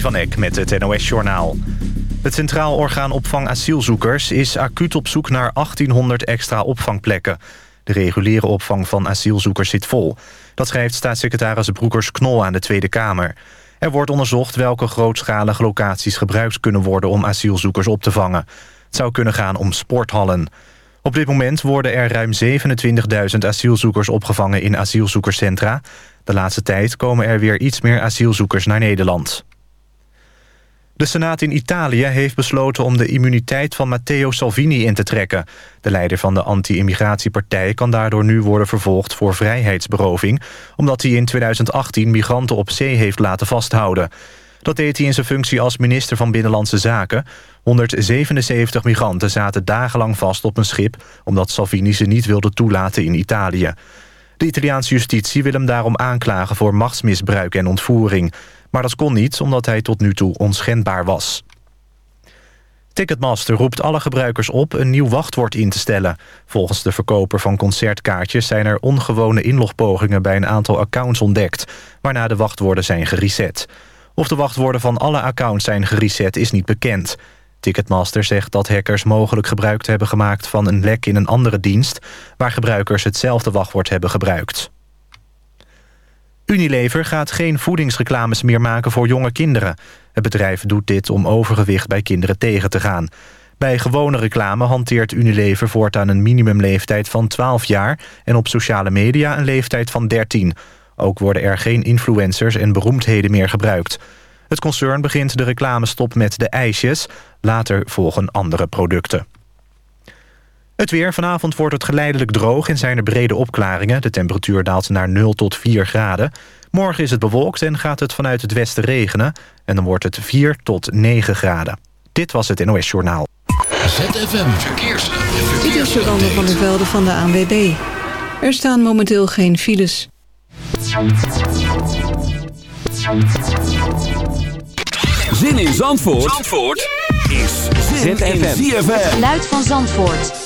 Van Eck met het NOS-journaal. Het Centraal Orgaan Opvang Asielzoekers is acuut op zoek naar 1800 extra opvangplekken. De reguliere opvang van asielzoekers zit vol. Dat schrijft staatssecretaris Broekers-Knol aan de Tweede Kamer. Er wordt onderzocht welke grootschalige locaties gebruikt kunnen worden... om asielzoekers op te vangen. Het zou kunnen gaan om sporthallen. Op dit moment worden er ruim 27.000 asielzoekers opgevangen in asielzoekerscentra. De laatste tijd komen er weer iets meer asielzoekers naar Nederland. De Senaat in Italië heeft besloten om de immuniteit van Matteo Salvini in te trekken. De leider van de anti-immigratiepartij kan daardoor nu worden vervolgd voor vrijheidsberoving... omdat hij in 2018 migranten op zee heeft laten vasthouden. Dat deed hij in zijn functie als minister van Binnenlandse Zaken. 177 migranten zaten dagenlang vast op een schip... omdat Salvini ze niet wilde toelaten in Italië. De Italiaanse justitie wil hem daarom aanklagen voor machtsmisbruik en ontvoering. Maar dat kon niet, omdat hij tot nu toe onschendbaar was. Ticketmaster roept alle gebruikers op een nieuw wachtwoord in te stellen. Volgens de verkoper van concertkaartjes zijn er ongewone inlogpogingen bij een aantal accounts ontdekt, waarna de wachtwoorden zijn gereset. Of de wachtwoorden van alle accounts zijn gereset is niet bekend. Ticketmaster zegt dat hackers mogelijk gebruik hebben gemaakt van een lek in een andere dienst... waar gebruikers hetzelfde wachtwoord hebben gebruikt. Unilever gaat geen voedingsreclames meer maken voor jonge kinderen. Het bedrijf doet dit om overgewicht bij kinderen tegen te gaan. Bij gewone reclame hanteert Unilever voortaan een minimumleeftijd van 12 jaar... en op sociale media een leeftijd van 13. Ook worden er geen influencers en beroemdheden meer gebruikt. Het concern begint de reclamestop met de ijsjes. Later volgen andere producten. Het weer. Vanavond wordt het geleidelijk droog en zijn er brede opklaringen. De temperatuur daalt naar 0 tot 4 graden. Morgen is het bewolkt en gaat het vanuit het westen regenen. En dan wordt het 4 tot 9 graden. Dit was het NOS Journaal. ZFM Verkeers. Dit is Jolande van der Velde van de ANWB. Er staan momenteel geen files. Zin in Zandvoort, Zandvoort is zin in ZFM. Luid van Zandvoort.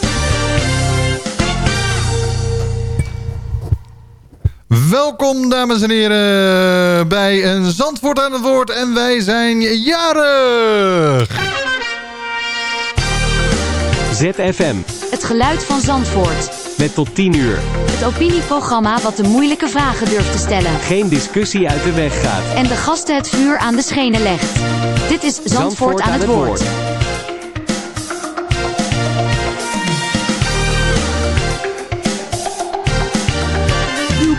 Welkom dames en heren bij een Zandvoort aan het woord en wij zijn jarig. ZFM. Het geluid van Zandvoort. Met tot 10 uur. Het opinieprogramma wat de moeilijke vragen durft te stellen. Geen discussie uit de weg gaat. En de gasten het vuur aan de schenen legt. Dit is Zandvoort, aan, het woord.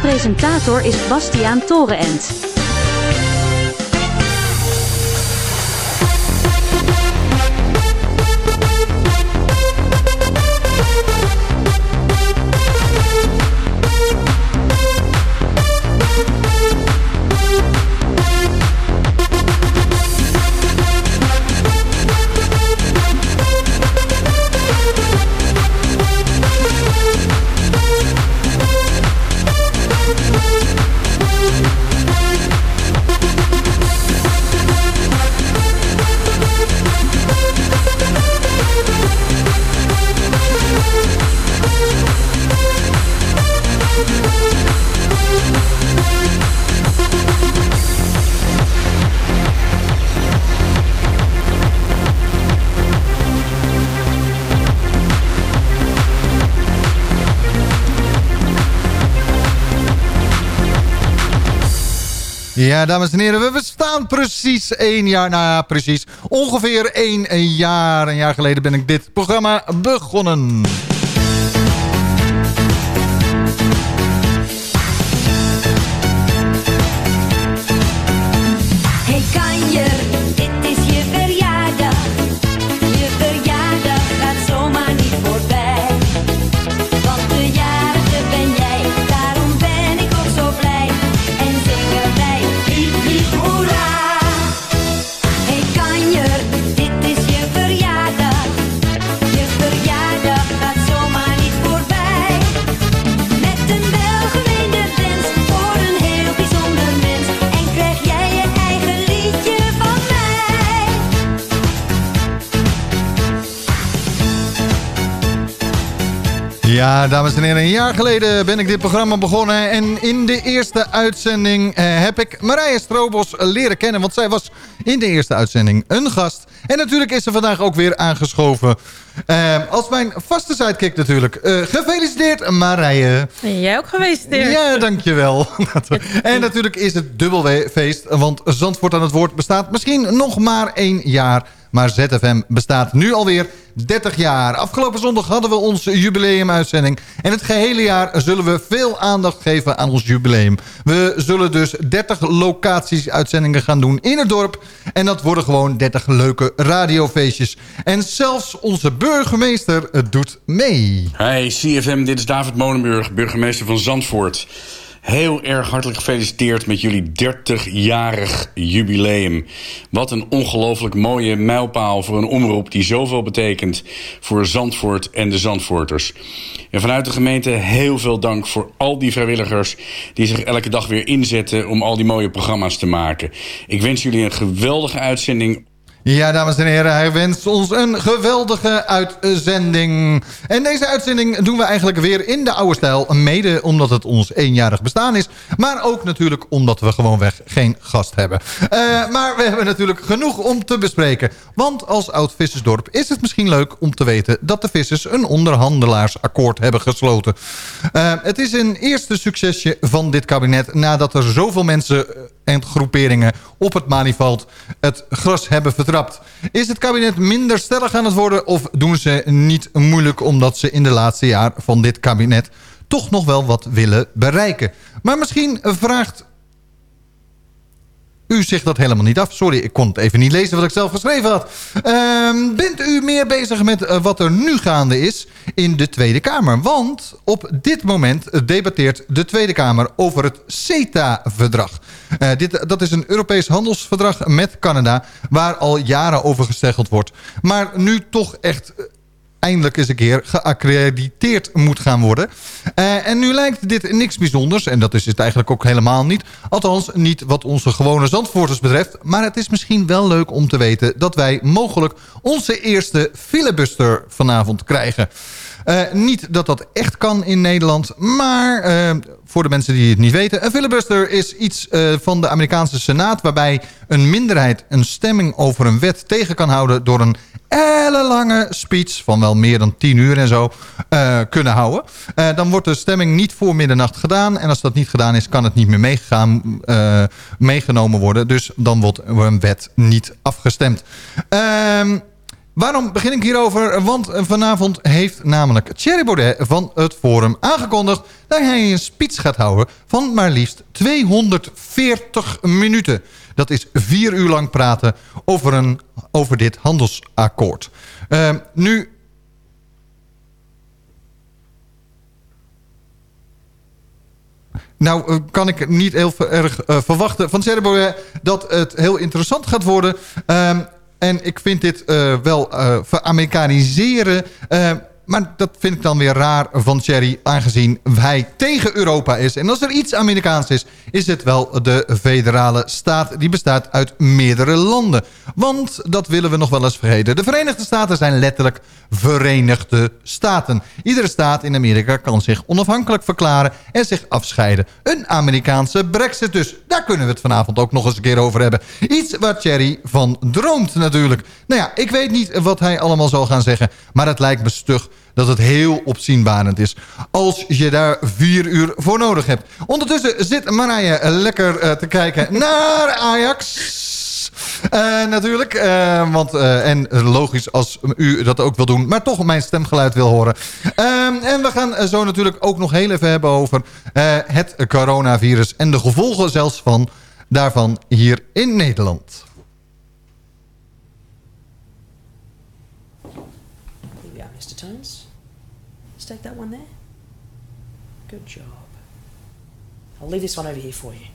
Presentator is Bastiaan Torenent. Ja, dames en heren, we bestaan precies één jaar, nou ja, precies ongeveer één jaar. Een jaar geleden ben ik dit programma begonnen. Ja, dames en heren, een jaar geleden ben ik dit programma begonnen. En in de eerste uitzending eh, heb ik Marije Strobos leren kennen. Want zij was in de eerste uitzending een gast. En natuurlijk is ze vandaag ook weer aangeschoven. Eh, als mijn vaste sidekick natuurlijk. Eh, gefeliciteerd Marije. Jij ook gefeliciteerd. Ja, dankjewel. en natuurlijk is het dubbelfeest. Want Zandvoort aan het woord bestaat misschien nog maar één jaar. Maar ZFM bestaat nu alweer 30 jaar. Afgelopen zondag hadden we onze jubileumuitzending. En het gehele jaar zullen we veel aandacht geven aan ons jubileum. We zullen dus 30 locaties uitzendingen gaan doen in het dorp. En dat worden gewoon 30 leuke radiofeestjes. En zelfs onze burgemeester doet mee. Hi, CFM, dit is David Monenburg, burgemeester van Zandvoort. Heel erg hartelijk gefeliciteerd met jullie 30-jarig jubileum. Wat een ongelooflijk mooie mijlpaal voor een omroep die zoveel betekent voor Zandvoort en de Zandvoorters. En vanuit de gemeente heel veel dank voor al die vrijwilligers die zich elke dag weer inzetten om al die mooie programma's te maken. Ik wens jullie een geweldige uitzending ja, dames en heren, hij wenst ons een geweldige uitzending. En deze uitzending doen we eigenlijk weer in de oude stijl. Mede omdat het ons eenjarig bestaan is. Maar ook natuurlijk omdat we gewoonweg geen gast hebben. Uh, maar we hebben natuurlijk genoeg om te bespreken. Want als oud vissersdorp is het misschien leuk om te weten... dat de vissers een onderhandelaarsakkoord hebben gesloten. Uh, het is een eerste succesje van dit kabinet... nadat er zoveel mensen en groeperingen op het manivalt het gras hebben vertrapt. Is het kabinet minder stellig aan het worden of doen ze niet moeilijk omdat ze in de laatste jaar van dit kabinet toch nog wel wat willen bereiken? Maar misschien vraagt u zegt dat helemaal niet af. Sorry, ik kon het even niet lezen wat ik zelf geschreven had. Uh, bent u meer bezig met uh, wat er nu gaande is in de Tweede Kamer? Want op dit moment debatteert de Tweede Kamer over het CETA-verdrag. Uh, dit, dat is een Europees handelsverdrag met Canada... waar al jaren over gesteggeld wordt. Maar nu toch echt eindelijk eens een keer geaccrediteerd moet gaan worden. Uh, en nu lijkt dit niks bijzonders. En dat is het eigenlijk ook helemaal niet. Althans, niet wat onze gewone Zandvoorters betreft. Maar het is misschien wel leuk om te weten... dat wij mogelijk onze eerste filibuster vanavond krijgen. Uh, niet dat dat echt kan in Nederland. Maar uh, voor de mensen die het niet weten... een filibuster is iets uh, van de Amerikaanse Senaat... waarbij een minderheid een stemming over een wet tegen kan houden... door een ellenlange speech van wel meer dan 10 uur en zo kunnen houden. Dan wordt de stemming niet voor middernacht gedaan. En als dat niet gedaan is, kan het niet meer meegegaan, meegenomen worden. Dus dan wordt een wet niet afgestemd. Ehm, waarom begin ik hierover? Want vanavond heeft namelijk Thierry Baudet van het Forum aangekondigd... dat hij een speech gaat houden van maar liefst 240 minuten. Dat is vier uur lang praten over, een, over dit handelsakkoord. Uh, nu... Nou kan ik niet heel erg uh, verwachten van Cerbo dat het heel interessant gaat worden. Uh, en ik vind dit uh, wel veramerikaniseren... Maar dat vind ik dan weer raar van Thierry, aangezien hij tegen Europa is. En als er iets Amerikaans is, is het wel de federale staat. Die bestaat uit meerdere landen. Want, dat willen we nog wel eens vergeten... de Verenigde Staten zijn letterlijk Verenigde Staten. Iedere staat in Amerika kan zich onafhankelijk verklaren... en zich afscheiden. Een Amerikaanse brexit dus. Daar kunnen we het vanavond ook nog eens een keer over hebben. Iets waar Thierry van droomt natuurlijk. Nou ja, ik weet niet wat hij allemaal zal gaan zeggen... maar het lijkt me stug dat het heel opzienbarend is. Als je daar vier uur voor nodig hebt. Ondertussen zit Marije lekker uh, te kijken naar Ajax. Uh, natuurlijk, uh, want, en logisch als u dat ook wil doen, maar toch mijn stemgeluid wil horen. en we gaan zo natuurlijk ook nog heel even hebben over het coronavirus en de gevolgen zelfs van daarvan hier in Nederland. Take that one there. Good job. I'll leave this one over here for you.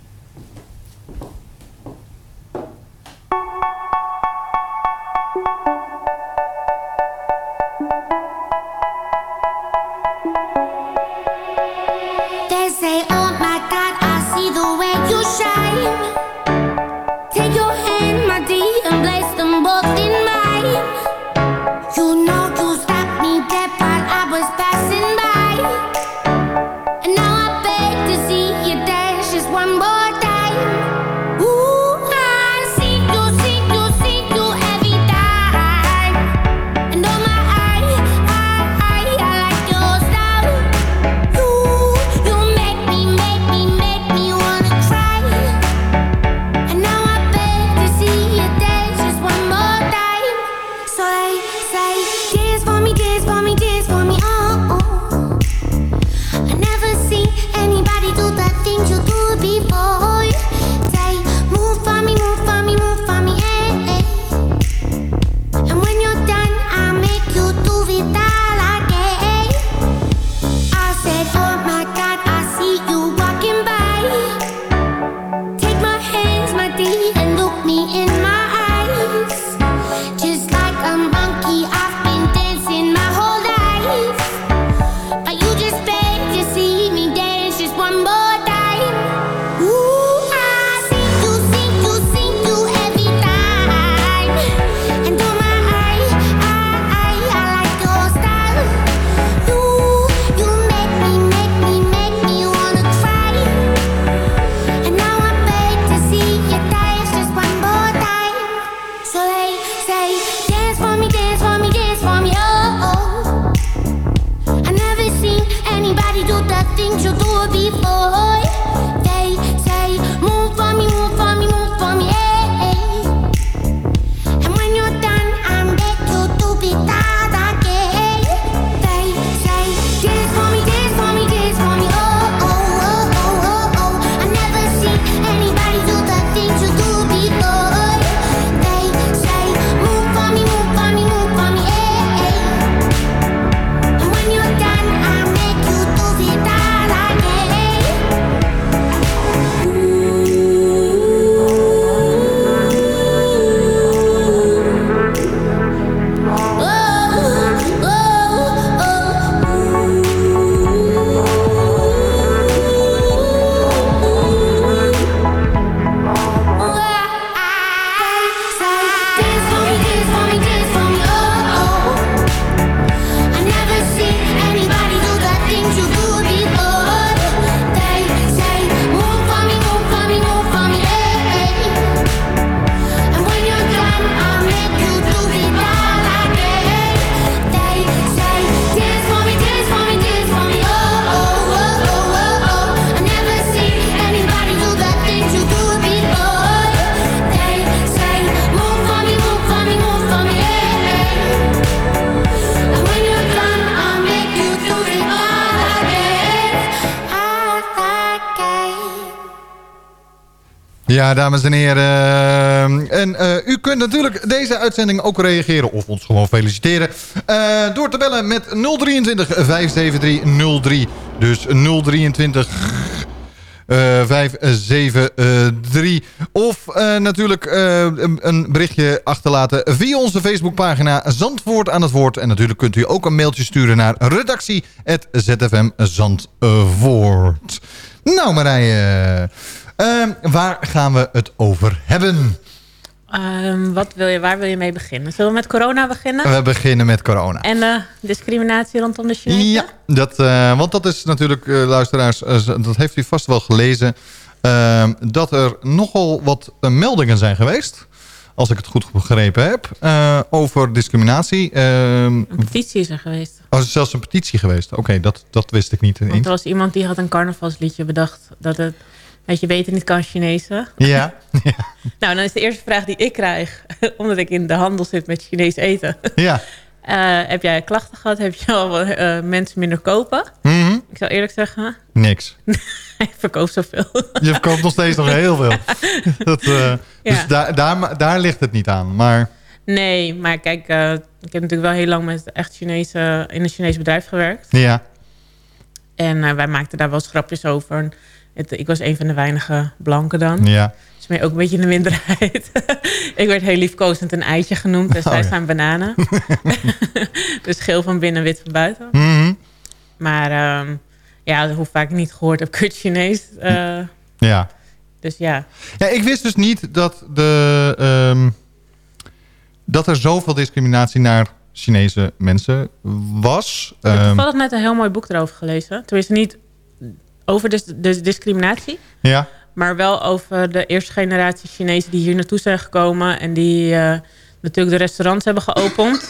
Ja, dames en heren. En eh, u kunt natuurlijk deze uitzending ook reageren of ons gewoon feliciteren. eh, door te bellen met 023 573 03. Dus 023 eh 573. Of eh, natuurlijk eh, een, berichtje achterlaten via onze Facebookpagina Zandvoort aan het woord. En natuurlijk kunt u ook een mailtje sturen naar redactie.zfm Zandvoort. Nou Marije, eh, waar gaan we het over hebben? Ehm, wat wil je, waar wil je mee beginnen? Zullen we met corona beginnen? We beginnen met corona. En de discriminatie rondom de Chinezen? Ja, dat, eh, want dat is natuurlijk, eh, luisteraars, eh, dat heeft u vast wel gelezen... eh, dat er nogal wat eh, meldingen zijn geweest... als ik het goed begrepen heb, eh, over discriminatie. Eh, Een petitie is er geweest. oh, er is zelfs een petitie geweest. Oké, dat, dat wist ik niet Want ineens. er was iemand die had een carnavalsliedje bedacht. Dat het, weet je, weten niet kan Chinezen. Ja, Nou, dan is de eerste vraag die ik krijg. Omdat ik in de handel zit met Chinees eten. ja. Eh, heb jij klachten gehad? Heb je al eh, mensen minder kopen? Mhm. Ik zou eerlijk zeggen, Niks. ik verkoop zoveel. Je verkoopt nog steeds nog heel veel. Dat, eh, Ja. Dus daar, daar, daar ligt het niet aan. Maar Nee, maar kijk, ik heb natuurlijk wel heel lang met echt Chinese, in een Chinees bedrijf gewerkt. ja, En wij maakten daar wel eens grapjes over. Het, ik was een van de weinige blanken dan. ja. Dus ben je ook een beetje in de minderheid. ik werd heel liefkozend een eitje genoemd. En Oh, zij ja. zijn bananen. dus geel van binnen, wit van buiten. Mhm. Maar ehm, ja, hoe vaak ik niet gehoord heb, kut Chinees. eh, ja. dus ja. Ja, ik wist dus niet dat, de, ehm, dat er zoveel discriminatie naar Chinese mensen was. Ik heb Ehm, toevallig net een heel mooi boek erover gelezen. Tenminste niet over de, de discriminatie. ja, Maar wel over de eerste generatie Chinezen die hier naartoe zijn gekomen. En die eh, natuurlijk de restaurants hebben geopend.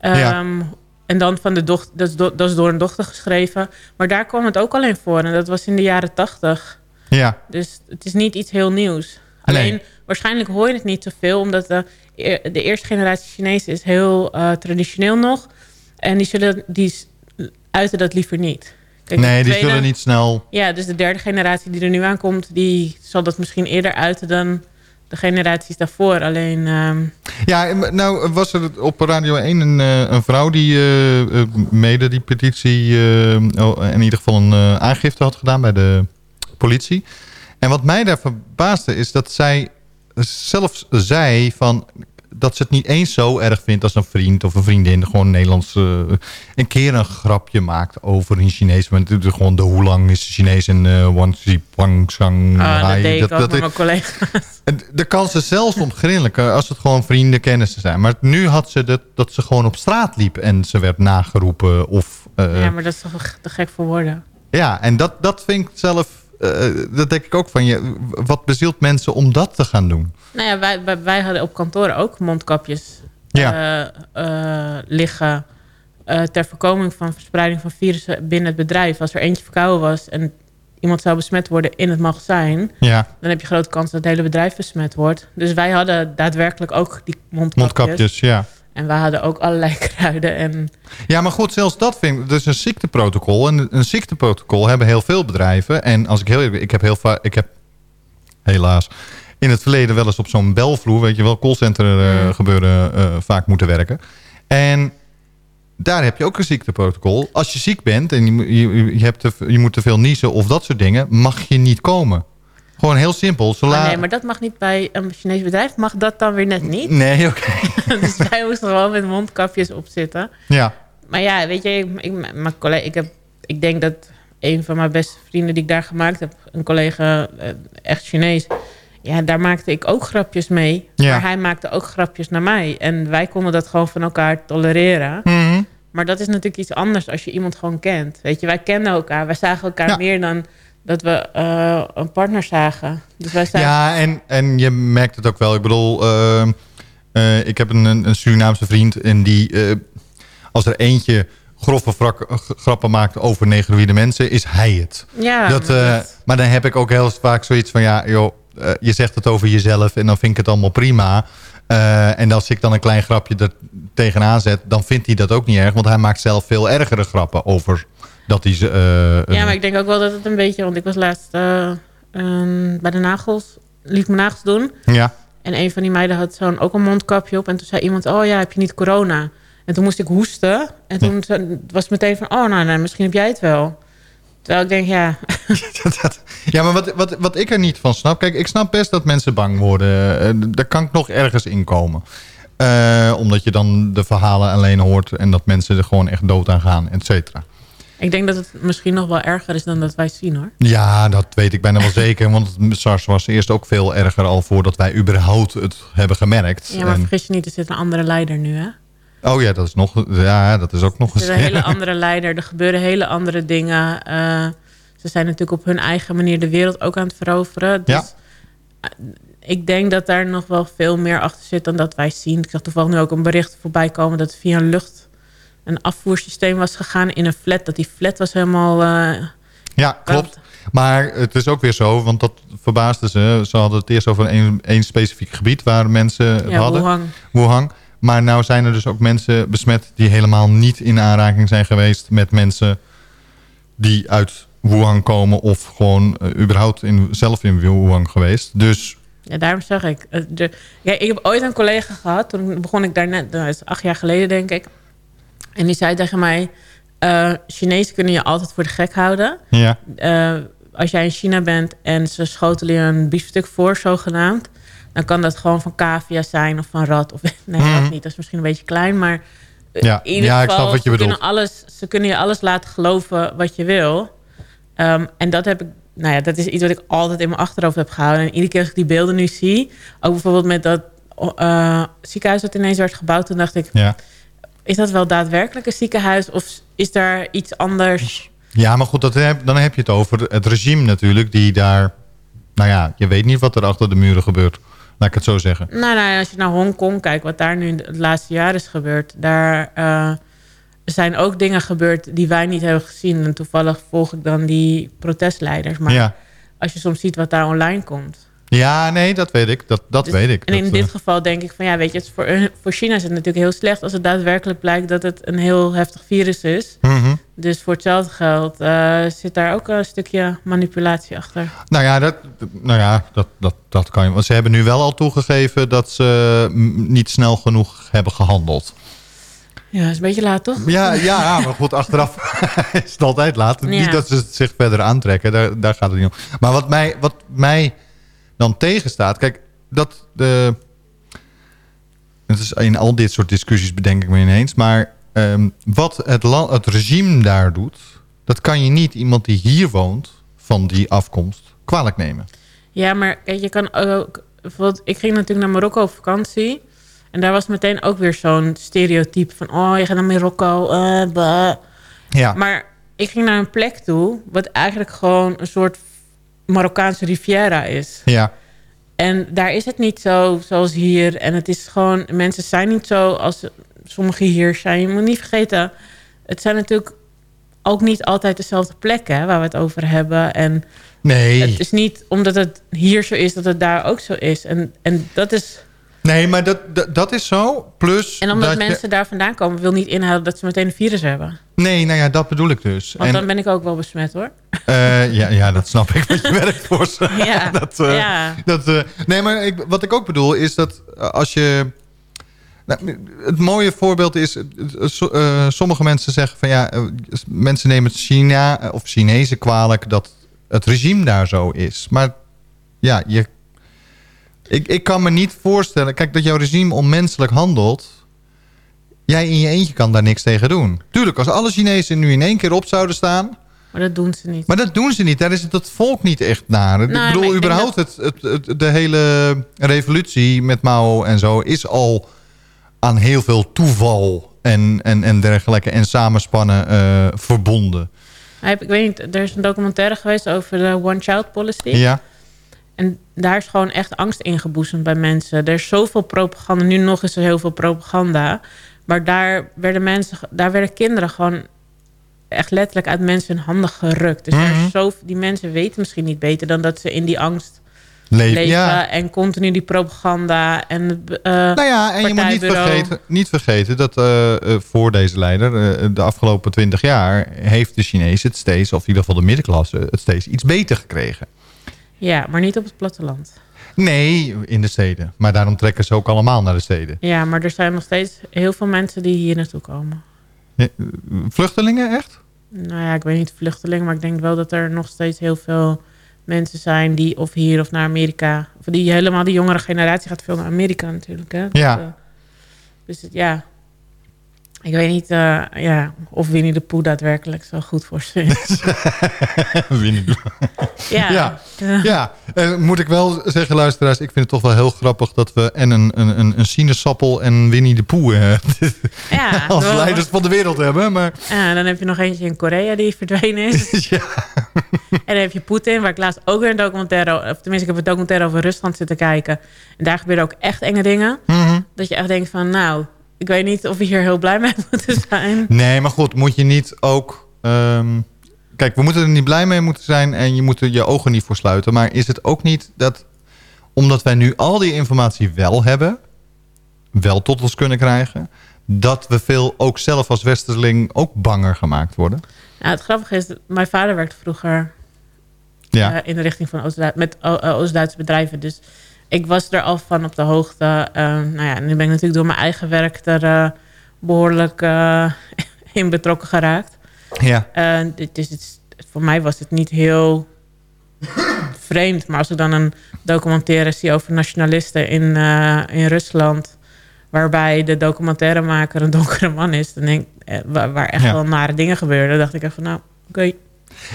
Ja. Ehm, En dan van de dochter, dat is, do- dat is door een dochter geschreven. Maar daar kwam het ook alleen voor. En dat was in de jaren tachtig. ja, Dus het is niet iets heel nieuws. Alleen, waarschijnlijk hoor je het niet zoveel. Omdat de, e- de eerste generatie Chinezen is heel eh, traditioneel nog. En die, zullen, die uiten dat liever niet. Kijk, nee, die tweede- zullen niet snel... Ja, dus de derde generatie die er nu aankomt... die zal dat misschien eerder uiten dan de generaties daarvoor. Alleen, ehm, Ja, nou was er op Radio 1 een, eh, een vrouw die eh, eh, mede die petitie... oh, in ieder geval een aangifte had gedaan bij de politie. En wat mij daar verbaasde is dat zij zelfs zei van... dat ze het niet eens zo erg vindt als een vriend of een vriendin... gewoon Nederlands eh, een keer een grapje maakt over een Chinees. Maar het is gewoon de hoe lang is Chinees en uh, Wanzi Pang Sang ah, dat deed ik ook met mijn collega's. De kans is zelfs om grinniken als het gewoon vrienden, kennissen zijn. Maar nu had ze dat, dat ze gewoon op straat liep en ze werd nageroepen. Of, eh, ja, maar dat is toch te gek voor woorden. ja, en dat, dat vind ik zelf, eh, dat denk ik ook van je. Wat bezielt mensen om dat te gaan doen? Nou ja, wij, wij, wij hadden op kantoor ook mondkapjes Ja. eh, eh, liggen... eh, ter voorkoming van verspreiding van virussen binnen het bedrijf. Als er eentje verkouden was en iemand zou besmet worden in het magazijn... Ja, dan heb je grote kans dat het hele bedrijf besmet wordt. Dus wij hadden daadwerkelijk ook die mondkapjes. mondkapjes, ja. En wij hadden ook allerlei kruiden. En Ja, maar goed, zelfs dat vind ik... Dus een ziekteprotocol. En een ziekteprotocol hebben heel veel bedrijven. En als ik heel ik heb heel vaak... Ik heb helaas in het verleden wel eens op zo'n belvloer... weet je wel, callcenter eh, gebeuren eh, vaak moeten werken. En daar heb je ook een ziekteprotocol. Als je ziek bent en je, je, je, hebt te, je moet te veel niezen of dat soort dingen... mag je niet komen. Gewoon heel simpel. Maar nee, maar dat mag niet bij een Chinees bedrijf. Mag dat dan weer net niet? Nee, oké. dus wij moesten gewoon met mondkapjes opzitten. Ja, Maar ja, weet je, ik, ik, mijn collega, ik, heb, ik denk dat een van mijn beste vrienden die ik daar gemaakt heb... een collega, eh, echt Chinees... Ja, daar maakte ik ook grapjes mee. Ja. Maar hij maakte ook grapjes naar mij. En wij konden dat gewoon van elkaar tolereren. Mhm. Maar dat is natuurlijk iets anders als je iemand gewoon kent. Weet je, wij kennen elkaar. Wij zagen elkaar Ja. meer dan dat we eh, een partner zagen. Dus wij zagen... Ja, en, en je merkt het ook wel. Ik bedoel, eh, eh, ik heb een, een Surinaamse vriend... en die, eh, als er eentje grove grappen maakt over negroïde mensen... is hij het. Ja, dat, maar dat- maar dan heb ik ook heel vaak zoiets van... ja, joh, je zegt het over jezelf en dan vind ik het allemaal prima... En als ik dan een klein grapje er tegenaan zet... dan vindt hij dat ook niet erg. Want hij maakt zelf veel ergere grappen over dat hij... ze, eh, ja, maar ik denk ook wel dat het een beetje... Want ik was laatst eh, ehm, bij de nagels liet mijn nagels doen. Ja. En een van die meiden had zo'n ook een mondkapje op. En toen zei iemand, oh ja, heb je niet corona? En toen moest ik hoesten. En toen was het meteen van, oh nou, nou, misschien heb jij het wel. Terwijl ik denk, ja, Ja, maar wat, wat, wat ik er niet van snap... Kijk, ik snap best dat mensen bang worden. Eh, daar kan ik nog ergens in komen. Omdat je dan de verhalen alleen hoort... en dat mensen er gewoon echt dood aan gaan, et cetera. Ik denk dat het misschien nog wel erger is dan dat wij zien hoor. Ja, dat weet ik bijna wel zeker. Want SARS was eerst ook veel erger... al voordat wij überhaupt het hebben gemerkt. Ja, maar En- vergis je niet, er zit een andere leider nu hè. oh ja, dat is, nog, ja, dat is ook nog Er eens... is een hele andere leider, er gebeuren hele andere dingen. Eh, ze zijn natuurlijk op hun eigen manier de wereld ook aan het veroveren. Dus Ja. eh, ik denk dat daar nog wel veel meer achter zit dan dat wij zien. Ik zag toevallig nu ook een bericht voorbij komen dat via een lucht een afvoersysteem was gegaan in een flat. Dat die flat was helemaal... eh, Ja, klopt. Maar het is ook weer zo, want dat verbaasde ze. Ze hadden het eerst over één, één specifiek gebied waar mensen het Ja, hadden. Wuhan. Wuhan. Maar nou zijn er dus ook mensen besmet die helemaal niet in aanraking zijn geweest met mensen die uit Wuhan komen of gewoon eh, überhaupt in, zelf in Wuhan geweest. Dus Ja, daarom zeg ik. eh, de- ja, ik heb ooit een collega gehad. Toen begon ik daar net, dat is acht jaar geleden denk ik. En die zei tegen mij... eh Chinezen kunnen je altijd voor de gek houden. ja, Eh, als jij in China bent en ze schotelen je een biefstuk voor, zogenaamd... dan kan dat gewoon van cavia zijn of van rat. Of, nee, Mhm. rat niet. Dat is misschien een beetje klein, maar... eh, Ja, in ieder ja, ik geval, snap wat je ze bedoelt. Kunnen alles, ze kunnen je alles laten geloven wat je wil. Ehm, en dat heb ik... Nou ja, dat is iets wat ik altijd in mijn achterhoofd heb gehouden. En iedere keer als ik die beelden nu zie... ook bijvoorbeeld met dat ziekenhuis dat ineens werd gebouwd... toen dacht ik, ja. Is dat wel daadwerkelijk een ziekenhuis... of is daar iets anders... ja, maar goed, dat heb, dan heb je het over het regime natuurlijk die daar... Nou ja, je weet niet wat er achter de muren gebeurt. Laat ik het zo zeggen. Nou, nou, als je naar Hongkong kijkt, wat daar nu het laatste jaar is gebeurd, daar eh, zijn ook dingen gebeurd die wij niet hebben gezien. En toevallig volg ik dan die protestleiders. Maar Ja. als je soms ziet wat daar online komt. Ja, nee, dat weet ik. Dat, dat Dus- weet ik. En in Dat, dit eh, geval denk ik van ja, weet je, het voor, voor China is het natuurlijk heel slecht als het daadwerkelijk blijkt dat het een heel heftig virus is. mhm. Dus voor hetzelfde geld eh, zit daar ook een stukje manipulatie achter. Nou ja, dat, nou ja dat, dat, dat kan je. Want ze hebben nu wel al toegegeven dat ze mm, niet snel genoeg hebben gehandeld. Ja, is een beetje laat toch? Ja, ja maar goed, achteraf is het altijd laat. Ja. Niet dat ze het zich verder aantrekken, daar, daar gaat het niet om. Maar wat mij, wat mij dan tegenstaat... Kijk, dat de... Het is in al dit soort discussies bedenk ik me ineens. Maar ehm, wat het, la- het regime daar doet... dat kan je niet iemand die hier woont... van die afkomst kwalijk nemen. Ja, maar kijk, je kan ook... Bijvoorbeeld, ik ging natuurlijk naar Marokko op vakantie. En daar was meteen ook weer zo'n stereotype van... Oh, je gaat naar Marokko. eh, bah. Ja. Maar ik ging naar een plek toe... wat eigenlijk gewoon een soort Marokkaanse Riviera is. Ja. En daar is het niet zo zoals hier. En het is gewoon... Mensen zijn niet zo als sommige hier zijn. Je moet niet vergeten... Het zijn natuurlijk ook niet altijd dezelfde plekken... waar we het over hebben. En Nee. het is niet omdat het hier zo is, dat het daar ook zo is. En, en dat is. Nee, maar dat, dat, dat is zo. Plus En omdat je- mensen daar vandaan komen, wil niet inhouden dat ze meteen een virus hebben. Nee, nou ja, dat bedoel ik dus. Want En, dan ben ik ook wel besmet hoor. eh, ja, ja, dat snap ik, want je werkt voor ze. Ja, dat, eh, ja. dat, eh, nee, maar ik, wat ik ook bedoel is dat als je... Nou, het mooie voorbeeld is... so- sommige mensen zeggen van ja... mensen nemen het China of Chinezen kwalijk... dat het regime daar zo is. Maar ja, je, ik, ik kan me niet voorstellen... Kijk, dat jouw regime onmenselijk handelt... Jij in je eentje kan daar niks tegen doen. Tuurlijk, als alle Chinezen nu in één keer op zouden staan... Maar dat doen ze niet. Maar dat doen ze niet. Daar is het, het volk niet echt naar. Ik bedoel, ik überhaupt het, het, het- de hele revolutie met Mao en zo... is al aan heel veel toeval en, en, en dergelijke... en samenspannen eh, verbonden. Ik weet niet, er is een documentaire geweest over de One Child Policy. Ja, En daar is gewoon echt angst ingeboezemd bij mensen. Er is zoveel propaganda. Nu nog is er heel veel propaganda. Maar daar werden mensen, daar werden kinderen gewoon echt letterlijk uit mensen hun handen gerukt. Dus er Mhm. is zo, die mensen weten misschien niet beter dan dat ze in die angst Leven, leven. ja. En continu die propaganda. En, eh Nou ja, en je moet niet vergeten, niet vergeten dat eh, eh, voor deze leider... de afgelopen twintig jaar heeft de Chinezen het steeds... of in ieder geval de middenklasse het steeds iets beter gekregen. Ja, maar niet op het platteland. Nee, in de steden. Maar daarom trekken ze ook allemaal naar de steden. Ja, maar er zijn nog steeds heel veel mensen die hier naartoe komen. Ja, Vluchtelingen, echt? Nou ja, ik weet niet vluchtelingen, maar ik denk wel dat er nog steeds heel veel mensen zijn die of hier of naar Amerika. Of die helemaal die jongere generatie gaat veel naar Amerika natuurlijk. Hè? Ja. Dus, eh, dus het- ja. Ik weet niet eh, ja, of Winnie de Pooh daadwerkelijk zo goed voor ze is. Winnie de ja. Ja, ja. Eh, moet ik wel zeggen, luisteraars, ik vind het toch wel heel grappig dat we en een, een, een, een sinaasappel en Winnie de Pooh eh, Ja, als wel- leiders van de wereld hebben. Maar Ja, dan heb je nog eentje in Korea die verdwenen is. ja. En dan heb je Poetin, waar ik laatst ook weer een documentaire... of tenminste, ik heb een documentaire over Rusland zitten kijken. En daar gebeuren ook echt enge dingen. Mhm. Dat je echt denkt van, nou... Ik weet niet of we hier heel blij mee moeten zijn. Nee, maar goed, moet je niet ook... ehm, kijk, we moeten er niet blij mee moeten zijn en je moet er je ogen niet voor sluiten. Maar is het ook niet dat, omdat wij nu al die informatie wel hebben... wel tot ons kunnen krijgen... dat we veel ook zelf als westerling ook banger gemaakt worden? Nou, het grappige is, mijn vader werkte vroeger Ja. eh, in de richting van Oost eh, Oost-Duitse bedrijven. Dus ik was er al van op de hoogte. Eh, nou ja, nu ben ik natuurlijk door mijn eigen werk er eh, behoorlijk eh, in betrokken geraakt. Ja. Dus het voor mij was het niet heel vreemd. Maar als ik dan een documentaire zie over nationalisten in, in Rusland... waarbij de documentairemaker een donkere man is... Dan denk, waar, waar echt Ja. wel nare dingen gebeurden... dacht ik even, nou, oké.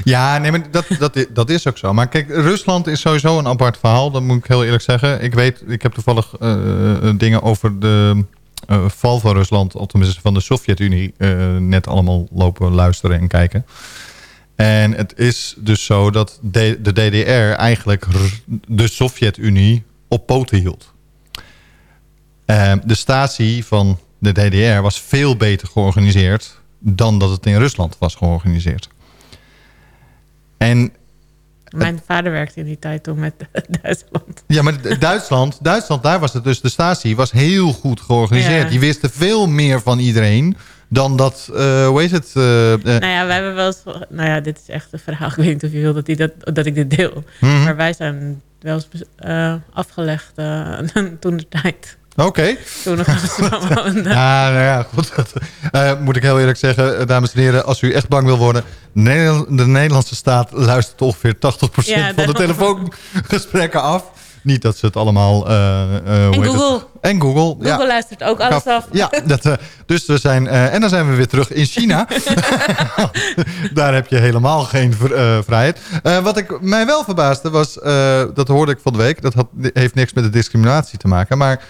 Ja, nee, maar dat, dat, dat is ook zo. Maar kijk, Rusland is sowieso een apart verhaal. Dat moet ik heel eerlijk zeggen. Ik weet, ik heb toevallig eh, eh, dingen over de eh, val van Rusland... of tenminste van de Sovjet-Unie... net allemaal lopen luisteren en kijken. En het is dus zo dat de, de DDR eigenlijk de Sovjet-Unie op poten hield. Eh, de statie van de DDR was veel beter georganiseerd... dan dat het in Rusland was georganiseerd. En Mijn vader werkte in die tijd toen met Duitsland. ja, maar Duitsland, Duitsland, daar was het dus, de statie was heel goed georganiseerd. Ja. Die wisten veel meer van iedereen dan dat, eh, hoe heet het? eh, Nou ja, wij hebben wel eens... Nou ja, dit is echt een verhaal. Ik weet niet of je wil dat, die dat, dat ik dit deel. Mhm. Maar wij zijn wel eens afgelegd toen de tijd. Oké. Toen. Ja, nou ja, goed. Eh, moet ik heel eerlijk zeggen, eh, dames en heren, als u echt bang wil worden, de Nederlandse staat luistert ongeveer 80% Ja, van de telefoongesprekken af. Niet dat ze het allemaal... heet het? Google. En Google. Google ja. luistert ook alles af. Ja, dat, dus we zijn... en dan zijn we weer terug in China. Daar heb je helemaal geen vr- vrijheid. Wat ik mij wel verbaasde was... dat hoorde ik van de week. Dat had, heeft niks met de discriminatie te maken. Maar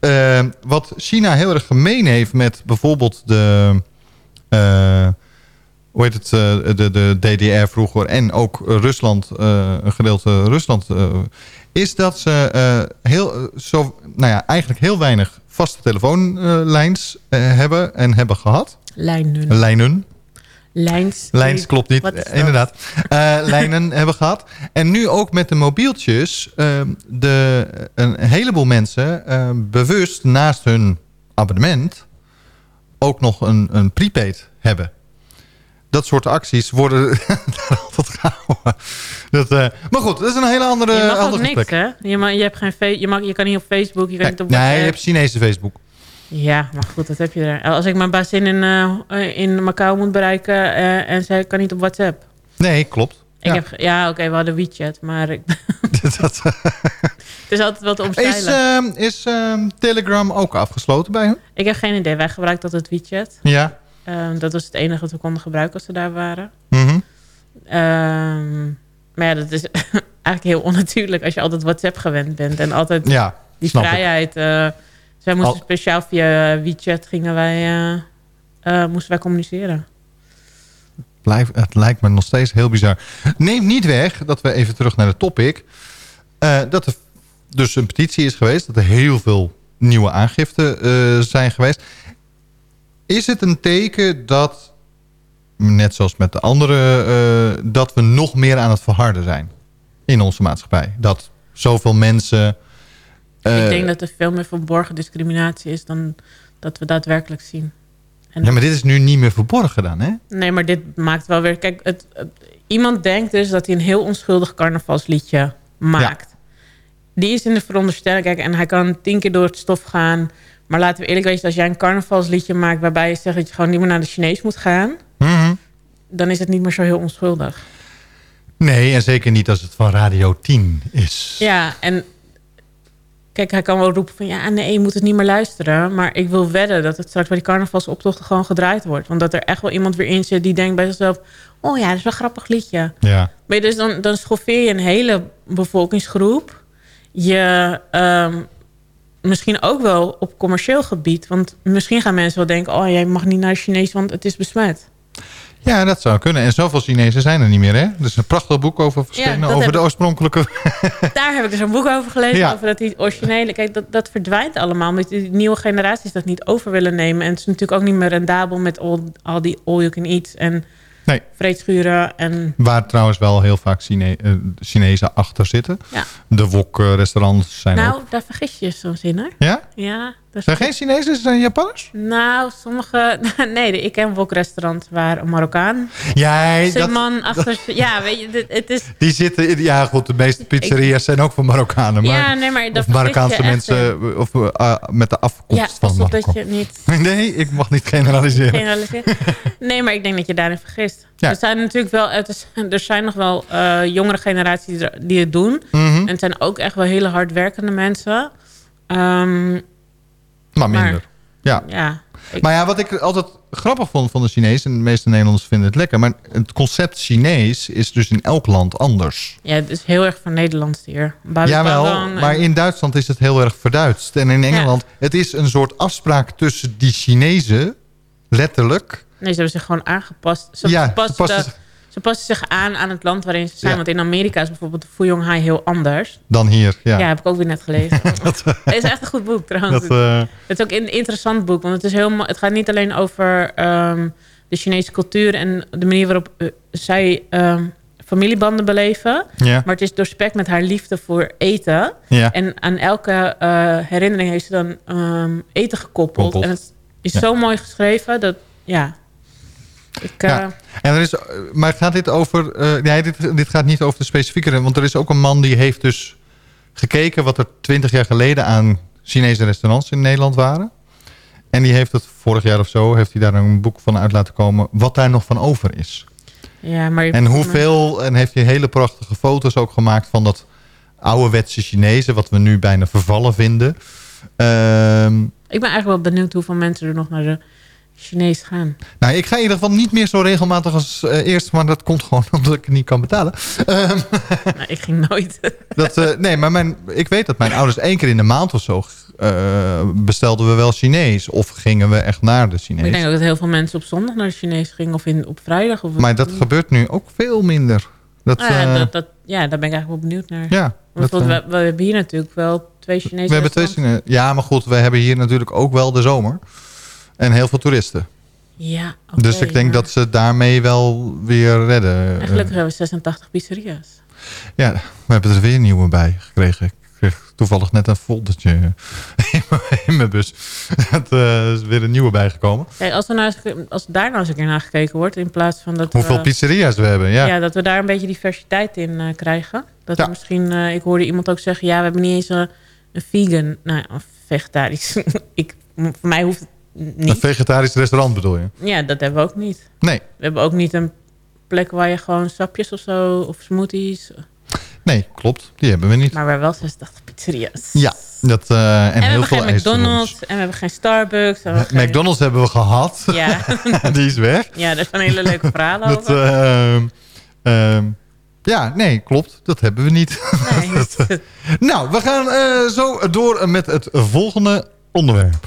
eh, wat China heel erg gemeen heeft met bijvoorbeeld de... eh, hoe heet het, eh, de, de DDR vroeger en ook Rusland, eh, een gedeelte Rusland, is dat ze heel, zo, nou ja, eigenlijk heel weinig vaste telefoonlijns hebben en hebben gehad. Lijnen. Lijnen. Lijns. Lijns klopt niet, eh, inderdaad. Eh, lijnen hebben gehad. En nu ook met de mobieltjes. eh, de, een heleboel mensen eh, bewust naast hun abonnement... ook nog een, een prepaid hebben. Dat soort acties worden altijd gehouden. Dat, eh, maar goed, dat is een hele andere, Je mag ook niks, hè? Je, mag, je, hebt geen je, mag, je kan niet op Facebook, je kan niet op Nee, je hebt Chinese Facebook. Ja, maar goed, dat heb je er. Als ik mijn bazin in, eh, in Macau moet bereiken eh, en zij kan niet op WhatsApp. Nee, klopt. Ik Ja. heb, ja, oké, we hadden WeChat, maar ik, Dat- het is altijd wel te omzeilen. is ehm, is ehm, Telegram ook afgesloten bij hen? Ik heb geen idee. Wij gebruikten altijd WeChat. Ja. Ehm, dat was het enige wat we konden gebruiken als we daar waren. Ehm, maar ja, dat is eigenlijk heel onnatuurlijk als je altijd WhatsApp gewend bent. En altijd Ja, die snap ik. Zij moesten Al- speciaal via WeChat gingen wij, eh, eh, moesten wij communiceren. Blijf, het lijkt me nog steeds heel bizar. Neem niet weg, dat we even terug naar de topic... eh, dat er dus een petitie is geweest... dat er heel veel nieuwe aangiften eh, zijn geweest. Is het een teken dat, net zoals met de andere... eh, dat we nog meer aan het verharden zijn in onze maatschappij? Dat zoveel mensen... eh, ik denk dat er veel meer verborgen discriminatie is dan dat we daadwerkelijk zien. En Ja, maar dit is nu niet meer verborgen dan, hè? Nee, maar dit maakt wel weer... Kijk, het, het- iemand denkt dus dat hij een heel onschuldig carnavalsliedje maakt. die is in de veronderstelling... Kijk, en hij kan tien keer door het stof gaan. Maar laten we eerlijk wezen, als jij een carnavalsliedje maakt... waarbij je zegt dat je gewoon niet meer naar de Chinees moet gaan... Mhm. dan is het niet meer zo heel onschuldig. Nee, en zeker niet als het van Radio 10 is. Ja, en kijk, hij kan wel roepen van... ja, nee, je moet het niet meer luisteren. Maar ik wil wedden dat het straks bij die carnavalsoptochten gewoon gedraaid wordt. Want dat er echt wel iemand weer in zit die denkt bij zichzelf... oh ja, dat is wel een grappig liedje. Ja. Maar je, dus dan, dan schoffeer je een hele bevolkingsgroep. Je... ehm, misschien ook wel op commercieel gebied. Want misschien gaan mensen wel denken... oh, jij mag niet naar Chinees, want het is besmet. Ja, dat zou kunnen. En zoveel Chinezen zijn er niet meer, hè? Er is een prachtig boek over verschenen, over de oorspronkelijke... Daar heb ik dus een boek over gelezen. Ja. Over dat die originele... Kijk, dat, dat verdwijnt allemaal. Omdat die nieuwe generaties dat niet over willen nemen. En het is natuurlijk ook niet meer rendabel met al, al die all you can eat. En Nee. vreedschuren. En Waar trouwens wel heel vaak Chine eh, Chinezen achter zitten. Ja. De wok-restaurants zijn nou, ook... daar vergis je je soms in, hoor. Ja? Ja. Daar Zijn geen Chinezen, ze zijn Japanners? Nou, sommige... Nee, ik ken een wokrestaurant waar een Marokkaan... Ja, dat, man achter... Ja, weet je, dit- het is... die zitten... Ja, goed, de meeste pizzeria's zijn ook van Marokkanen. Maar, ja, nee, maar dat of Marokkaanse mensen, of uh, met de afkomst Ja, van Marokko. dat je niet... Nee, ik mag niet generaliseren. generaliseren. Nee, maar ik denk dat je daarin vergist. Ja. Er zijn natuurlijk wel, het is, er zijn nog wel eh, jongere generaties die, die het doen. Mhm. En het zijn ook echt wel hele hardwerkende mensen. Ehm, Maar minder. Maar- ja. ja, ik- Maar ja, wat ik altijd grappig vond van de Chinezen... en de meeste Nederlanders vinden het lekker... maar het concept Chinees is dus in elk land anders. ja, het is heel erg van Nederlands hier. Jawel, en- maar in Duitsland is het heel erg verduidst. En in Engeland, het is een soort afspraak tussen die Chinezen... letterlijk... Nee, ze hebben zich gewoon aangepast. Ze, Ja, ze ze passen, zich aan aan het land waarin ze zijn. Ja. Want in Amerika is bijvoorbeeld de Fuyong Hai heel anders. dan hier. Ja. Ja, heb ik ook weer net gelezen. Het is echt een goed boek trouwens. Dat, eh, Het is ook een interessant boek, want het, is heel, mo- het gaat niet alleen over ehm, de Chinese cultuur en de manier waarop eh, zij ehm, familiebanden beleven. Ja. Maar het is doorspekt met haar liefde voor eten. Ja. En aan elke eh, herinnering heeft ze dan ehm, eten gekoppeld. Koppeld. En het is zo mooi geschreven dat, ja. Ik, eh, Ja. En er is, eh, maar gaat dit over... eh, nee, dit, dit gaat niet over de specifieke... want er is ook een man die heeft dus gekeken... wat er twintig jaar geleden aan Chinese restaurants in Nederland waren. En die heeft het vorig jaar of zo... heeft hij daar een boek van uit laten komen... wat daar nog van over is. ja, maar, En hoeveel... en heeft hij hele prachtige foto's ook gemaakt... van dat ouderwetse Chinezen... wat we nu bijna vervallen vinden. Ehm, Ik ben eigenlijk wel benieuwd hoeveel mensen er nog naar de Chinees gaan. Nou, ik ga in ieder geval niet meer zo regelmatig als eh, eerst, maar dat komt gewoon omdat ik het niet kan betalen. Nou, ik ging nooit. dat, eh, nee, maar mijn, ik weet dat mijn ouders één keer in de maand of zo eh, bestelden we wel Chinees. Of gingen we echt naar de ik denk Chinees. ook dat heel veel mensen op zondag naar de Chinees gingen of in, op vrijdag. Of Maar dat gebeurt nu ook veel minder. Dat, Nou ja, dat, dat, ja, daar ben ik eigenlijk wel benieuwd naar. ja, Want dat, we, we hebben hier natuurlijk wel twee Chinese we hebben twee. Chinees. Ja, maar goed, we hebben hier natuurlijk ook wel de zomer. En heel veel toeristen. Ja, dus ik denk dat ze daarmee wel weer redden. En gelukkig hebben we 86 pizzeria's. Ja, we hebben er weer een nieuwe bij gekregen. Ik kreeg toevallig net een foldertje in mijn- bus. Het eh, is weer een nieuwe bijgekomen. Als, we nou eens, als daar nou eens een keer naar gekeken wordt... in plaats van dat Hoeveel we, pizzeria's we hebben, ja. ja. dat we daar een beetje diversiteit in eh, krijgen. Dat Ja. er misschien... eh, ik hoorde iemand ook zeggen... ja, we hebben niet eens een, een vegan... nou, vegetarisch. ik, voor mij hoeft het Een vegetarisch restaurant bedoel je? Ja, dat hebben we ook niet. Nee, We hebben ook niet een plek waar je gewoon sapjes of zo... of smoothies... nee, klopt. Die hebben we niet. maar waar wel 86 pizzeria's. Ja, dat, eh, en, En, we heel hebben veel geen McDonald's en we hebben geen Starbucks. we hebben geen- McDonald's hebben we gehad. Ja. Die is weg. ja, daar zijn hele leuke verhalen Dat, over. ehm, ehm, ja, nee, klopt. Dat hebben we niet. Nee, dat- nou, we gaan eh, zo door met het volgende onderwerp.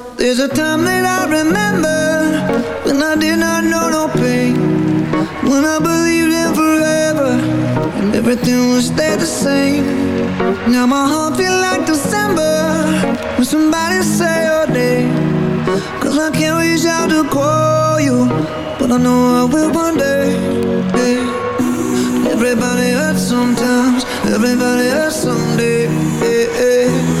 There's a time that I remember when I did not know no pain. When I believed in forever and everything will stay the same. Now my heart feel like December when somebody say your name. Cause I can't reach out to call you, but I know I will one day. Hey. Everybody hurts sometimes, everybody hurts someday. Hey, hey.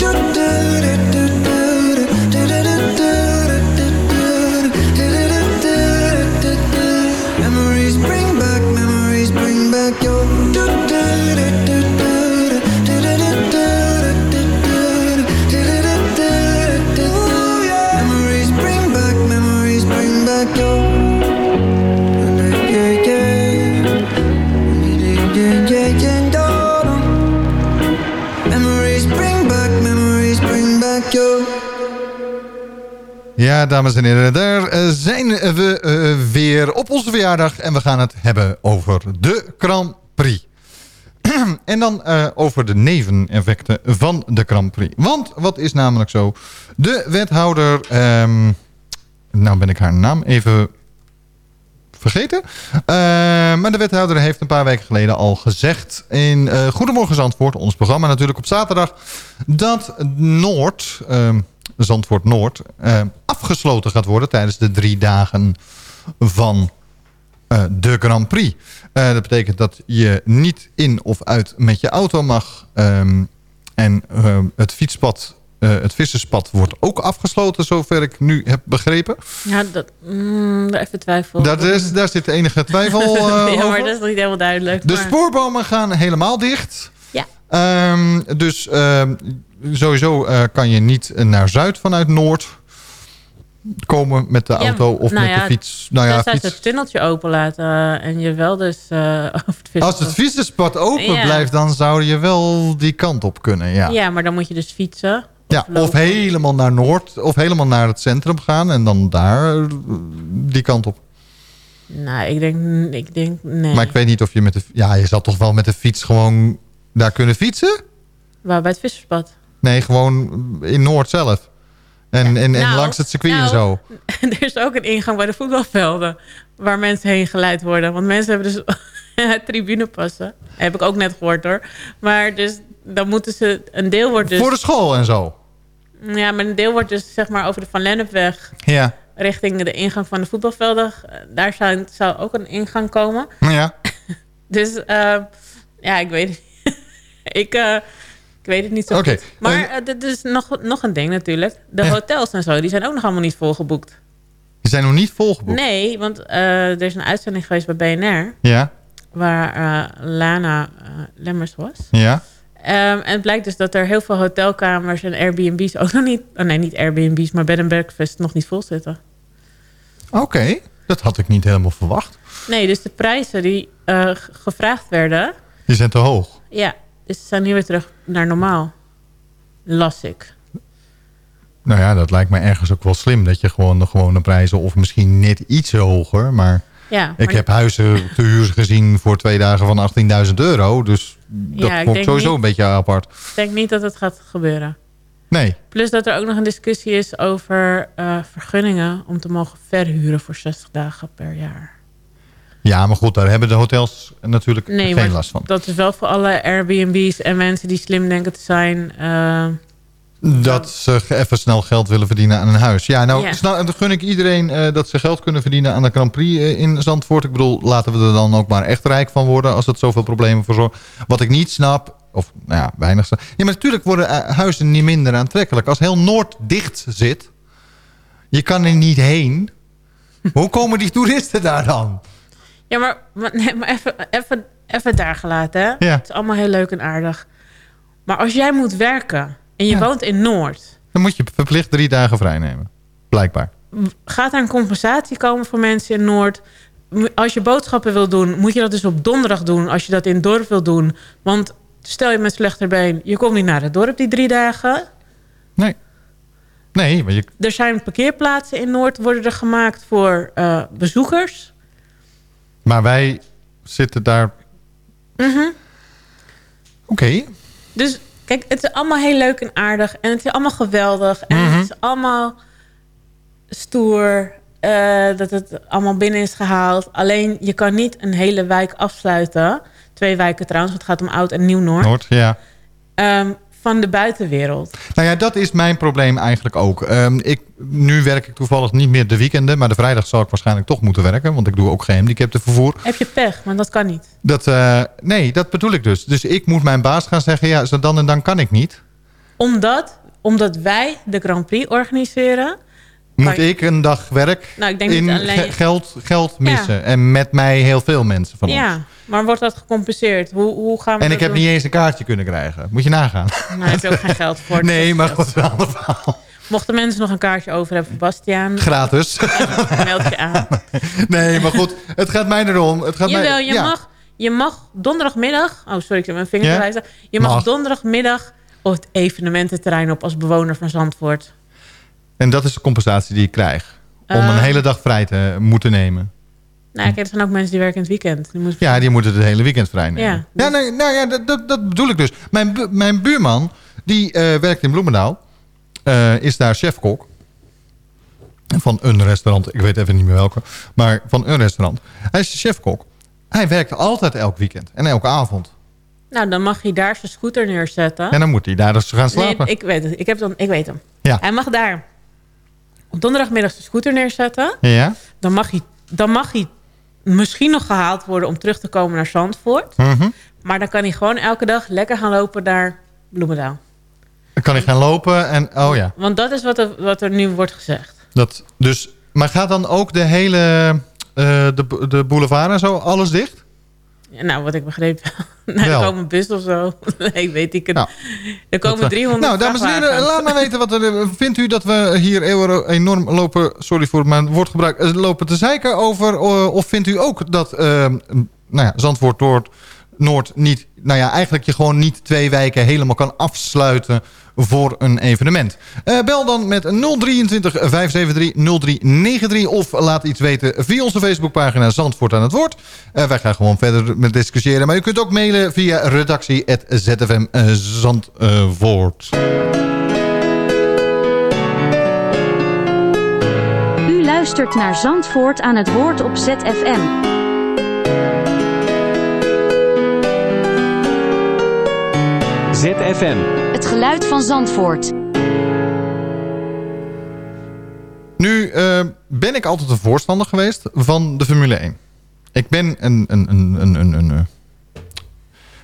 Ja, dames en heren, daar eh, zijn we eh, weer op onze verjaardag. En we gaan het hebben over de Grand Prix. en dan eh, over de neveneffecten van de Grand Prix. Want wat is namelijk zo? De wethouder... ehm, nou ben ik haar naam even vergeten. Eh, maar de wethouder heeft een paar weken geleden al gezegd... in eh, Goedemorgen Zandvoort, ons programma natuurlijk op zaterdag... dat Noord... ehm, Zandvoort Noord eh, afgesloten gaat worden tijdens de drie dagen van eh, de Grand Prix. Dat betekent dat je niet in of uit met je auto mag. ehm, en ehm, het fietspad, het visserspad wordt ook afgesloten, zover ik nu heb begrepen. Ja, dat, mm, even twijfel. Dat is, daar zit enige twijfel eh, ja, maar over. dat is nog niet helemaal duidelijk. De maar- spoorbomen gaan helemaal dicht. Ja. Ehm, dus ehm, sowieso eh, kan je niet naar Zuid vanuit Noord komen met de Ja, auto of nou met ja, de fiets. Nou ja, fiets. het tunneltje open laten eh, en je wel dus eh, over het. Als het fietsenspad open Ja. blijft, dan zou je wel die kant op kunnen. Ja, Ja. maar dan moet je dus fietsen. Ja of helemaal naar Noord of helemaal naar het centrum gaan en dan daar eh, die kant op. Nou, ik denk, ik denk nee. Maar ik weet niet of je met de... Ja, je zal toch wel met de fiets gewoon daar kunnen fietsen? Waar, bij het visserspad. Nee, gewoon in Noord zelf. En, en, en Nou, langs het circuit en nou, zo. er is ook een ingang bij de voetbalvelden. Waar mensen heen geleid worden. Want mensen hebben dus tribunepassen. Heb ik ook net gehoord hoor. Maar dus dan moeten ze... Een deel wordt dus... Voor de school en zo. Ja, maar een deel wordt dus zeg maar over de Van Lennepweg... Ja. richting de ingang van de voetbalvelden. Daar zou, zou ook een ingang komen. Ja. Dus eh, ja, ik weet het niet. ik, eh, ik weet het niet zo goed. Maar eh, dit is nog, nog een ding natuurlijk. De hotels en zo, die zijn ook nog allemaal niet volgeboekt. Die zijn nog niet volgeboekt. Nee, want eh, er is een uitzending geweest bij BNR... Ja. waar eh, Lana eh, Lemmers was. Ja. Ehm, en het blijkt dus dat er heel veel hotelkamers en Airbnb's ook nog niet... Oh nee, niet Airbnb's, maar bed and breakfast nog niet vol zitten. Oké. Dat had ik niet helemaal verwacht. Nee, dus de prijzen die eh, gevraagd werden... Die zijn te hoog. Ja, dus ze zijn nu weer terug naar normaal. Las ik. Nou ja, dat lijkt me ergens ook wel slim. Dat je gewoon de gewone prijzen... of misschien net iets hoger, maar... Ja, Ik heb huizen te huur gezien voor twee dagen van 18.000 euro. Dus dat Ja, ik vond ik denk sowieso niet- een beetje apart. Ik denk niet dat het gaat gebeuren. Nee. Plus dat er ook nog een discussie is over eh, vergunningen... om te mogen verhuren voor 60 dagen per jaar. Ja, maar goed, daar hebben de hotels natuurlijk Nee, geen last van. dat is wel voor alle Airbnb's en mensen die slim denken te zijn... eh, Dat ze even snel geld willen verdienen aan een huis. Ja, nou, Ja. snel, dan gun ik iedereen eh, dat ze geld kunnen verdienen aan de Grand Prix eh, in Zandvoort. Ik bedoel, laten we er dan ook maar echt rijk van worden als het zoveel problemen verzorgt. Wat ik niet snap, of nou ja, weinig snap. Ja, maar natuurlijk worden eh, huizen niet minder aantrekkelijk. Als heel Noord dicht zit, je kan er niet heen. Hoe komen die toeristen daar dan? Ja, maar, maar, nee, maar even, even, even daar gelaten. Hè? Ja. Het is allemaal heel leuk en aardig. Maar als jij moet werken en je woont in Noord... Dan moet je verplicht drie dagen vrij nemen. Blijkbaar. gaat er een compensatie komen voor mensen in Noord? Als je boodschappen wil doen, moet je dat dus op donderdag doen... als je dat in het dorp wil doen. Want stel je met slechter been, je komt niet naar het dorp die drie dagen. Nee. Nee, maar je, Er zijn parkeerplaatsen in Noord worden er gemaakt voor eh, bezoekers. maar wij zitten daar... Mhm. Oké. Dus kijk, het is allemaal heel leuk en aardig. En het is allemaal geweldig. En Mhm. het is allemaal stoer. eh, dat het allemaal binnen is gehaald. Alleen je kan niet een hele wijk afsluiten. Twee wijken trouwens, want het gaat om Oud en Nieuw-Noord. Noord, ja. ehm, van de buitenwereld. Nou ja, dat is mijn probleem eigenlijk ook. Ehm, ik, nu werk ik toevallig niet meer de weekenden... maar de vrijdag zal ik waarschijnlijk toch moeten werken... want ik doe ook gehandicaptenvervoer. Heb je pech, maar dat kan niet. Dat, eh, nee, dat bedoel ik dus. Dus ik moet mijn baas gaan zeggen... ja, zo dan en dan kan ik niet. Omdat, omdat wij de Grand Prix organiseren. Moet ik een dag werk Nou, ik denk in alleen- ge- geld, geld Ja. missen. En met mij heel veel mensen van ons. Ja, maar wordt dat gecompenseerd? Hoe, hoe gaan we En ik heb doen? niet eens een kaartje kunnen krijgen. Moet je nagaan. Nou, heb je ook geen geld voor. Nee, maar goed, een verhaal. Mochten mensen nog een kaartje over hebben voor Bastiaan... Gratis. meld je aan. Nee, maar goed. Het gaat mij erom. Het gaat Jawel, mij, je, ja. mag, je mag donderdagmiddag... Oh, sorry, ik zet mijn vinger wijzen. Je mag, Mag. donderdagmiddag op het evenemententerrein op als bewoner van Zandvoort. En dat is de compensatie die ik krijg. Om Eh. een hele dag vrij te moeten nemen. Nou, kijk, er zijn ook mensen die werken in het weekend. Die moeten... Ja, die moeten het hele weekend vrij nemen. Ja, Ja, nee, nou ja, dat, dat, dat bedoel ik dus. Mijn, bu- mijn buurman, die eh, werkt in Bloemendaal. eh, is daar chefkok. Van een restaurant. Ik weet even niet meer welke. Maar van een restaurant. Hij is chefkok. Hij werkt altijd elk weekend. En elke avond. Nou, dan mag hij daar zijn scooter neerzetten. En dan moet hij daar dus gaan slapen. Nee, ik weet het. Ik, heb dan, ik weet hem. Ja. Hij mag daar op donderdagmiddag zijn scooter neerzetten. Ja? Dan mag, hij, dan mag hij misschien nog gehaald worden om terug te komen naar Zandvoort. Mhm. Maar dan kan hij gewoon elke dag lekker gaan lopen naar Bloemendaal. Dan kan hij gaan lopen en... Oh ja. Want dat is wat er, wat er nu wordt gezegd. Dat, dus, maar gaat dan ook de hele... eh, de, de boulevard en zo, alles dicht? Ja, nou, wat ik begreep. nou, er komen bussen of zo. nee, weet ik het. Nou, er komen Dat, eh, 300 Nou, dames en heren, laat maar weten wat er... eh, Vindt u dat we hier enorm lopen... Sorry voor mijn woordgebruik. eh, Lopen te zeiken over... of vindt u ook dat... eh, nou ja, Zandvoort Noord niet... Nou ja, eigenlijk je gewoon niet twee wijken helemaal kan afsluiten voor een evenement. Eh, bel dan met 023 573 0393 of laat iets weten via onze Facebookpagina Zandvoort aan het woord. Eh, wij gaan gewoon verder met discussiëren. Maar u kunt ook mailen via redactie.zfm Zandvoort. U luistert naar Zandvoort aan het woord op ZFM. ZFM. Het geluid van Zandvoort. Nu eh, ben ik altijd een voorstander geweest van de Formule 1. Ik ben een, een, een, een, een, een, eh,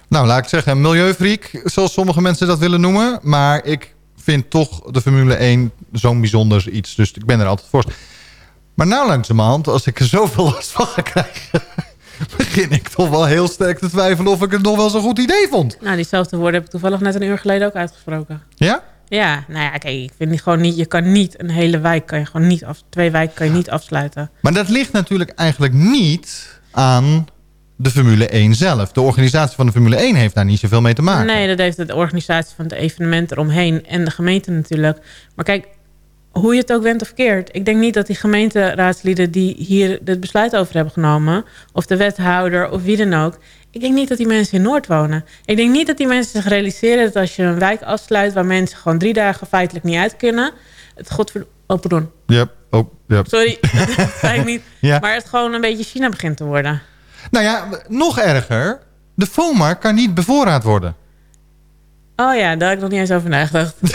nou laat ik zeggen, een milieufreak, zoals sommige mensen dat willen noemen. Maar ik vind toch de Formule 1 zo'n bijzonder iets. Dus ik ben er altijd voor. Maar nou langzamerhand, als ik er zoveel last van ga krijgen... begin ik toch wel heel sterk te twijfelen of ik het nog wel zo'n goed idee vond. Nou, diezelfde woorden heb ik toevallig net een uur geleden ook uitgesproken. Ja? Ja, nou ja, kijk, ik vind die gewoon niet... Je kan niet een hele wijk, kan je gewoon niet af... Twee wijken kan je niet afsluiten. Maar dat ligt natuurlijk eigenlijk niet aan de Formule 1 zelf. De organisatie van de Formule 1 heeft daar niet zoveel mee te maken. Nee, dat heeft de organisatie van het evenement eromheen en de gemeente natuurlijk. Maar kijk, hoe je het ook went of keert. Ik denk niet dat die gemeenteraadsleden die hier het besluit over hebben genomen... of de wethouder of wie dan ook... ik denk niet dat die mensen in Noord wonen. Ik denk niet dat die mensen zich realiseren dat als je een wijk afsluit... waar mensen gewoon drie dagen feitelijk niet uit kunnen... het godver... Oh, pardon. Yep. Oh, yep. Sorry, dat zei ik niet. Ja. Maar het gewoon een beetje China begint te worden. Nou ja, nog erger. De FOMA kan niet bevoorraad worden. Oh ja, daar heb ik nog niet eens over nagedacht.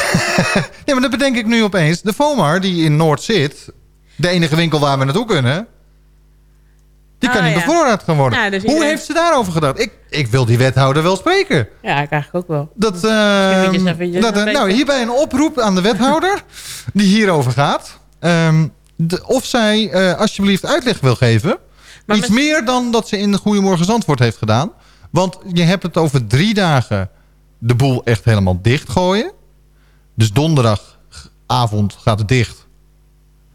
Ja, maar dat bedenk ik nu opeens. De FOMAR die in Noord zit... de enige winkel waar we naartoe kunnen... die kan Oh, niet ja. bevoorraad gaan worden. Ja, dus Hoe heeft ze daarover gedacht? Ik, ik wil die wethouder wel spreken. Ja, ik eigenlijk ook wel. Dat, eh, eens eventjes dat, eh, nou, hierbij een oproep aan de wethouder... die hierover gaat. Ehm, de- of zij eh, alsjeblieft uitleg wil geven. Maar Iets met- meer dan dat ze in de Goedemorgen Zandvoort heeft gedaan. Want je hebt het over drie dagen de boel echt helemaal dichtgooien. Dus donderdagavond gaat het dicht.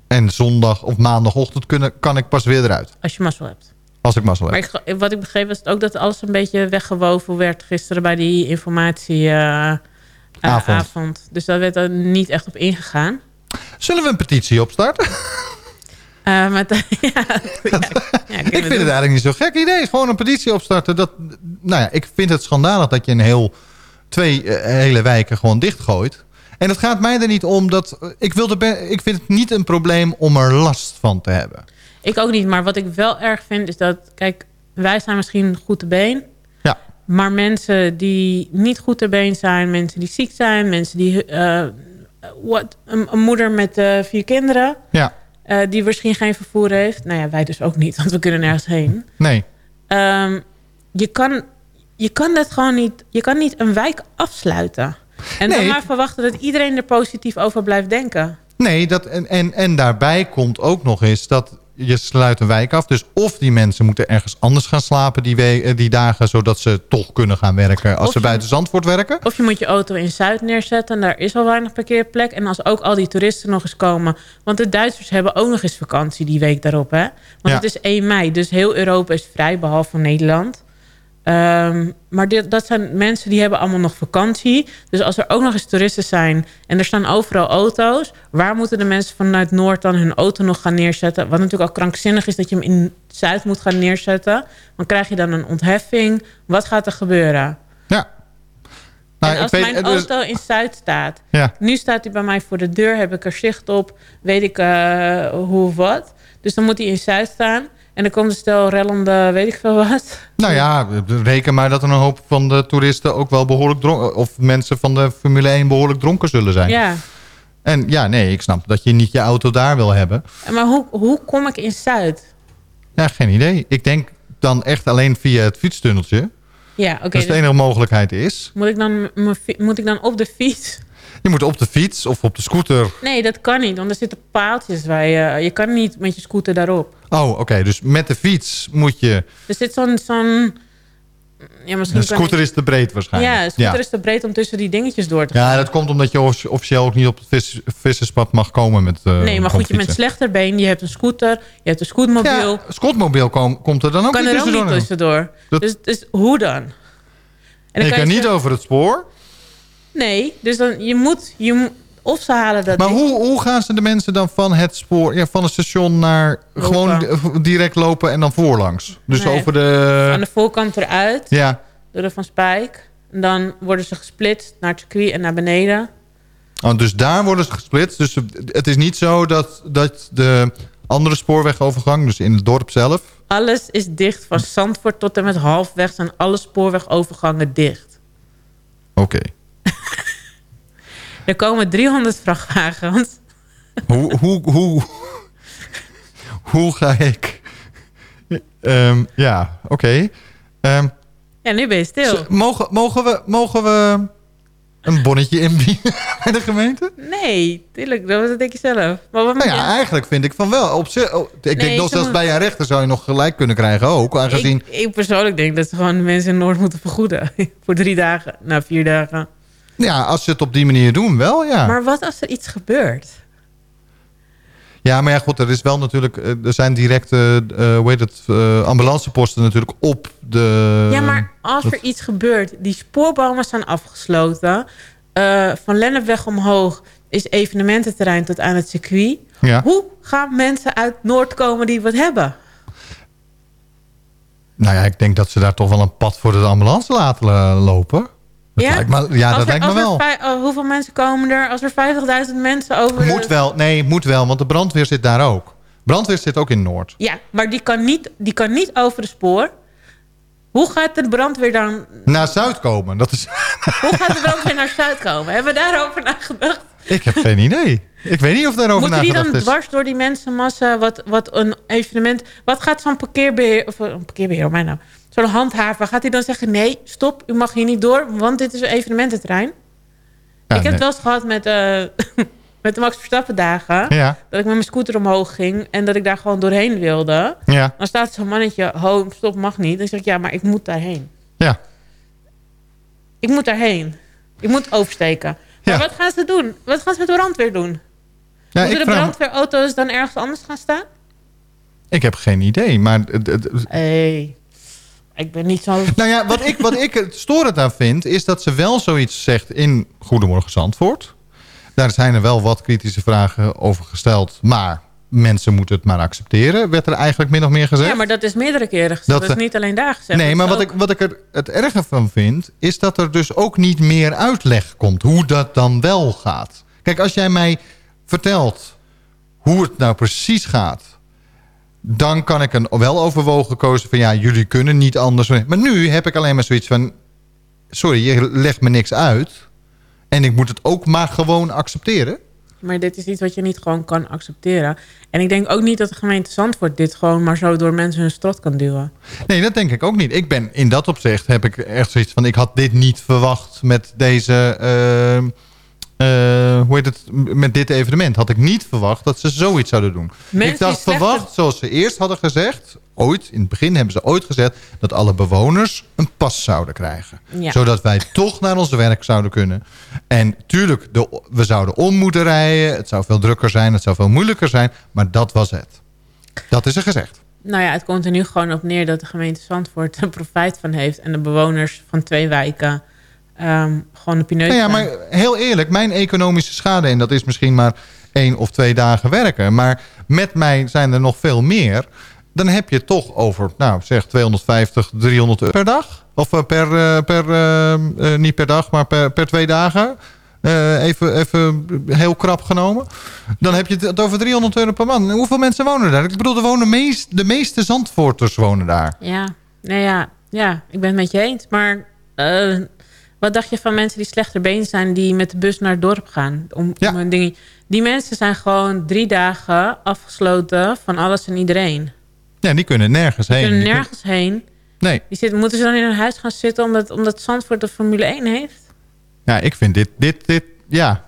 En zondag of maandagochtend kunnen, kan ik pas weer eruit. Als je mazzel hebt. Als ik mazzel heb. Maar ik, wat ik begreep was ook dat alles een beetje weggewoven werd gisteren bij die informatieavond. Avond. avond. Dus daar werd er niet echt op ingegaan. Zullen we een petitie opstarten? Eh, met, ja, ja, ja, ik vind het eigenlijk niet zo'n gek idee. Gewoon een petitie opstarten. Dat, nou ja, ik vind het schandalig dat je een heel, twee eh, hele wijken gewoon dichtgooit. En het gaat mij er niet om dat... eh, Ik, wil de ik vind het niet een probleem om er last van te hebben. Ik ook niet, maar wat ik wel erg vind is dat... Kijk, wij zijn misschien goed te been. Ja. Maar mensen die niet goed te been zijn... mensen die ziek zijn, mensen die... eh, wat, een, een moeder met vier kinderen... Ja, die misschien geen vervoer heeft. Nou ja, wij dus ook niet, want we kunnen nergens heen. nee. Ehm, je, kan, je kan dat gewoon niet... Je kan niet een wijk afsluiten. En dan maar verwachten dat iedereen er positief over blijft denken. Nee, dat, en, en, en daarbij komt ook nog eens dat je sluit een wijk af. Dus of die mensen moeten ergens anders gaan slapen die, we, eh, die dagen... zodat ze toch kunnen gaan werken als Of ze buiten Zandvoort werken. Of je moet je auto in Zuid neerzetten. En daar is al weinig parkeerplek. En als ook al die toeristen nog eens komen. Want de Duitsers hebben ook nog eens vakantie die week daarop. Hè? Want Ja. het is 1 mei. Dus heel Europa is vrij, behalve Nederland. Ehm, maar dit, dat zijn mensen die hebben allemaal nog vakantie. Dus als er ook nog eens toeristen zijn... en er staan overal auto's... waar moeten de mensen vanuit Noord dan hun auto nog gaan neerzetten? Wat natuurlijk al krankzinnig is dat je hem in Zuid moet gaan neerzetten. Dan krijg je dan een ontheffing. Wat gaat er gebeuren? Ja. Nou, en als weet- mijn auto in Zuid staat... Ja. nu staat hij bij mij voor de deur, heb ik er zicht op... weet ik eh, hoe of wat. Dus dan moet hij in Zuid staan... en dan komt een stel rellende, weet ik veel wat. Nou ja, reken maar dat er een hoop van de toeristen ook wel behoorlijk dronken... of mensen van de Formule 1 behoorlijk dronken zullen zijn. Ja, En ja, nee, ik snap dat je niet je auto daar wil hebben. maar hoe, hoe kom ik in Zuid? Ja, geen idee. Ik denk dan echt alleen via het fietstunneltje. Ja, oké. dat is de dus enige mogelijkheid is. moet, ik dan, moet ik dan op de fiets? Je moet op de fiets of op de scooter. Nee, dat kan niet, want er zitten paaltjes waar je... je kan niet met je scooter daarop. Oh, oké. dus met de fiets moet je... Er zit zo'n... zo'n ja, misschien De kan scooter ik- is te breed waarschijnlijk. Ja, de scooter is te breed om tussen die dingetjes door te gaan. Ja, dat komt omdat je offici- officieel ook niet op het vis, visserspad mag komen met eh, nee, maar goed, je bent slechter been. Je hebt een scooter, je hebt een scootmobiel. Ja, Scootmobiel kom- komt er dan ook kan niet er ook tussendoor. niet tussendoor. Dat- Dus, dus hoe dan? En dan je kan niet over het spoor. Nee, dus dan je moet, je moet... Of ze halen dat Maar hoe, hoe gaan ze de mensen dan van het spoor, ja, van het station naar Lopen. gewoon di- direct lopen en dan voorlangs? Dus Nee, over de... aan de voorkant eruit, Ja, door de Van Spijk. En dan worden ze gesplitst naar het circuit en naar beneden. oh, dus daar worden ze gesplitst. Dus het is niet zo dat, dat de andere spoorwegovergang, dus in het dorp zelf... Alles is dicht. Van Zandvoort tot en met halfweg zijn alle spoorwegovergangen dicht. Oké. Er komen 300 vrachtwagens. hoe, hoe, hoe, hoe ga ik... Ehm, ja, oké. Ehm, Ja, nu ben je stil. mogen, mogen, we, mogen we een bonnetje inbieden bij de gemeente? Nee, tuurlijk. Dat denk je zelf. Maar wat Nou ja, je- eigenlijk vind ik van wel. Op zich, oh, ik Nee, denk nog ze zelfs moet- bij een rechter zou je nog gelijk kunnen krijgen ook. Aangezien, ik, ik persoonlijk denk dat ze gewoon mensen in Noord moeten vergoeden. Voor drie dagen, nou vier dagen. Ja, als ze het op die manier doen, wel ja. Maar wat als er iets gebeurt? Ja, maar ja, goed, er is wel natuurlijk... eh, Er zijn directe, eh hoe heet het, eh, ambulanceposten natuurlijk op de... ja, maar als dat- er iets gebeurt... die spoorbomen zijn afgesloten... van Lennepweg omhoog... is evenemententerrein tot aan het circuit. Ja. Hoe gaan mensen uit Noord komen die wat hebben? Nou ja, ik denk dat ze daar toch wel een pad voor de ambulance laten lopen. Dat Ja? lijkt me, ja, Als dat er- lijkt me wel. oh, hoeveel mensen komen er? Als er 50.000 mensen over... de- Moet wel, nee, moet wel, want de brandweer zit daar ook. Brandweer zit ook in Noord. Ja, maar die kan, niet, die kan niet over de spoor. Hoe gaat de brandweer dan... Naar Zuid komen, dat is... Hoe gaat de brandweer naar Zuid komen? Hebben we daarover nagedacht? ik heb geen idee. Ik weet niet of daarover Moeten die dan is. dwars door die mensenmassa... wat, wat een evenement... Wat gaat zo'n parkeerbeheer... Of eh, een parkeerbeheer, oh, mij nou. Zo'n handhaver, gaat hij dan zeggen... Nee, stop, u mag hier niet door, want dit is een evenemententerrein? Ja, ik heb nee. het wel eens gehad met, eh, met de Max Verstappen dagen. Ja. Dat ik met mijn scooter omhoog ging en dat ik daar gewoon doorheen wilde. Ja. Dan staat zo'n mannetje, ho, stop, mag niet. Dan zeg ik, ja, maar ik moet daarheen. Ja. Ik moet daarheen. Ik moet oversteken. Maar wat gaan ze doen? Wat gaan ze met de brandweer doen? Ja, Moeten de brandweerauto's dan ergens anders gaan staan? ik heb geen idee, maar... Hey, ik ben niet zo... Nou ja, wat ik, wat ik het storend aan vind... is dat ze wel zoiets zegt in Goedemorgen Zandvoort. Daar zijn er wel wat kritische vragen over gesteld. Maar mensen moeten het maar accepteren. Werd er eigenlijk min of meer gezegd. Ja, maar dat is meerdere keren gezegd. Dat, Dat, is niet alleen daar gezegd. nee, maar wat ook- ik, wat ik er het erge van vind... is dat er dus ook niet meer uitleg komt... hoe dat dan wel gaat. Kijk, als jij mij vertelt hoe het nou precies gaat... dan kan ik een wel overwogen kozen van... ja, jullie kunnen niet anders. Maar nu heb ik alleen maar zoiets van... sorry, je legt me niks uit... en ik moet het ook maar gewoon accepteren. Maar dit is iets wat je niet gewoon kan accepteren. En ik denk ook niet dat de gemeente Zandvoort dit gewoon maar zo door mensen hun strot kan duwen. Nee, dat denk ik ook niet. Ik ben in dat opzicht heb ik echt zoiets van... ik had dit niet verwacht met deze... eh, eh, hoe heet het? Met dit evenement had ik niet verwacht dat ze zoiets zouden doen. Mensen ik dacht verwacht, zoals ze eerst hadden gezegd... ooit, in het begin hebben ze ooit gezegd... dat alle bewoners een pas zouden krijgen. Ja. Zodat wij toch naar ons werk zouden kunnen. En tuurlijk, de, we zouden om moeten rijden. Het zou veel drukker zijn, het zou veel moeilijker zijn. Maar dat was het. Dat is er gezegd. Nou ja, het komt er nu gewoon op neer dat de gemeente Zandvoort er profijt van heeft. En de bewoners van twee wijken ehm, gewoon de pineut Nou ja, maar heel eerlijk, mijn economische schade... en dat is misschien maar één of twee dagen werken... maar met mij zijn er nog veel meer... dan heb je toch over, nou zeg 250, 300 euro per dag. Of eh, per, eh, per eh, niet per dag, maar per, per twee dagen. Even, even heel krap genomen. Dan heb je het over 300 euro per man. Hoeveel mensen wonen daar? Ik bedoel, er wonen meest, de meeste Zandvoorters wonen daar. Ja, nou ja, ja, ik ben het met je eens. Maar wat dacht je van mensen die slechter been zijn... die met de bus naar het dorp gaan? Om, om hun. Die mensen zijn gewoon drie dagen afgesloten van alles en iedereen. Ja, die kunnen nergens Die heen. kunnen Die nergens heen. Nee. Die zitten, moeten ze dan in hun huis gaan zitten omdat, omdat Zandvoort de Formule 1 heeft? Ja, ik vind dit, dit, dit, ja.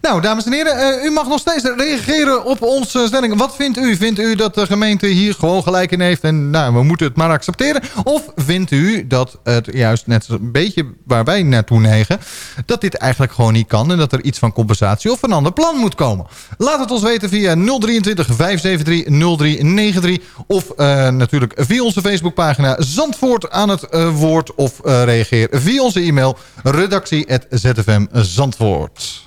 Nou, dames en heren, eh, u mag nog steeds reageren op onze stelling. Wat vindt u? Vindt u dat de gemeente hier gewoon gelijk in heeft en nou, we moeten het maar accepteren? Of vindt u dat het juist net een beetje waar wij naartoe neigen, dat dit eigenlijk gewoon niet kan en dat er iets van compensatie of een ander plan moet komen? Laat het ons weten via 023 573 0393 of eh, natuurlijk via onze Facebookpagina Zandvoort aan het eh, woord of reageer via onze e-mail redactie.zfmzandvoort.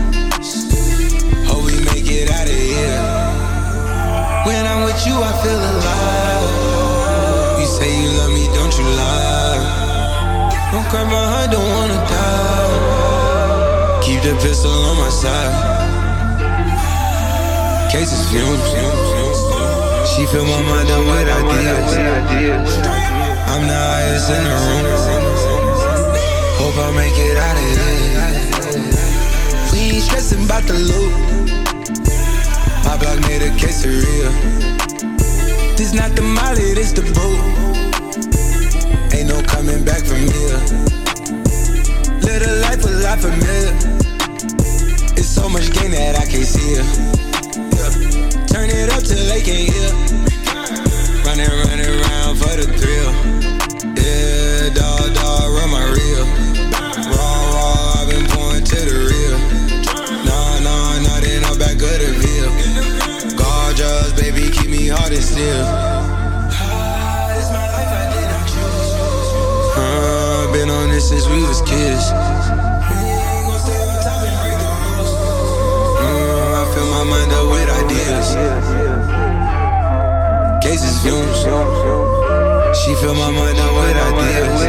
When I'm with you, I feel alive. You say you love me, don't you lie? Don't cry my heart, don't wanna die. Keep the pistol on my side. Cases fumes. She fill my mind up with ideas. I'm the highest in the room. Hope I make it out of here. We ain't stressing about the loot block made a quesadilla. This not the molly, this the boot. Ain't no coming back from here. Little life a lot familiar. It's so much gain that I can't see it. Yeah. Turn it up till they can't hear. Running, running around for the thrill. live. Ah, I did been on this since we was kids. Mm, I fill my mind up with ideas. Cases fumes. She fill my mind up with ideas.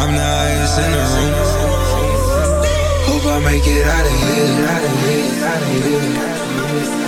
I'm the highest in the room. Hope I make it out of here. Out of here. Out of here.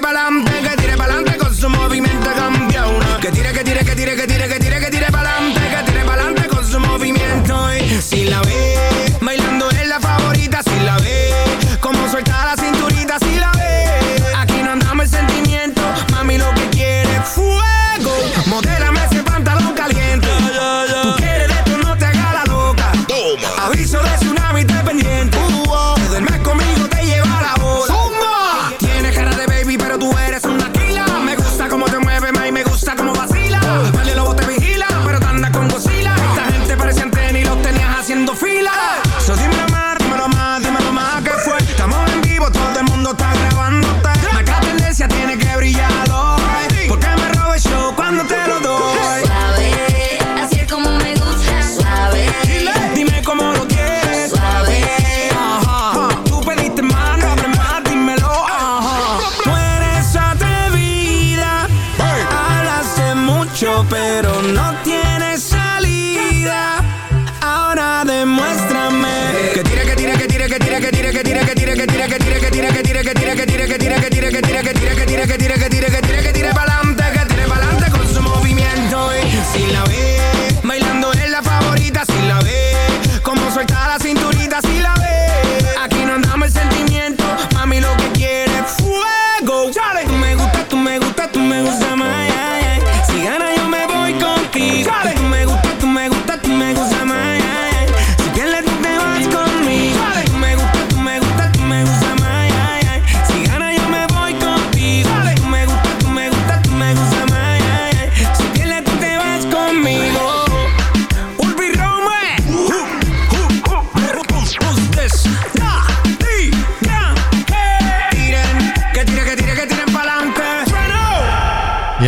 Muévala.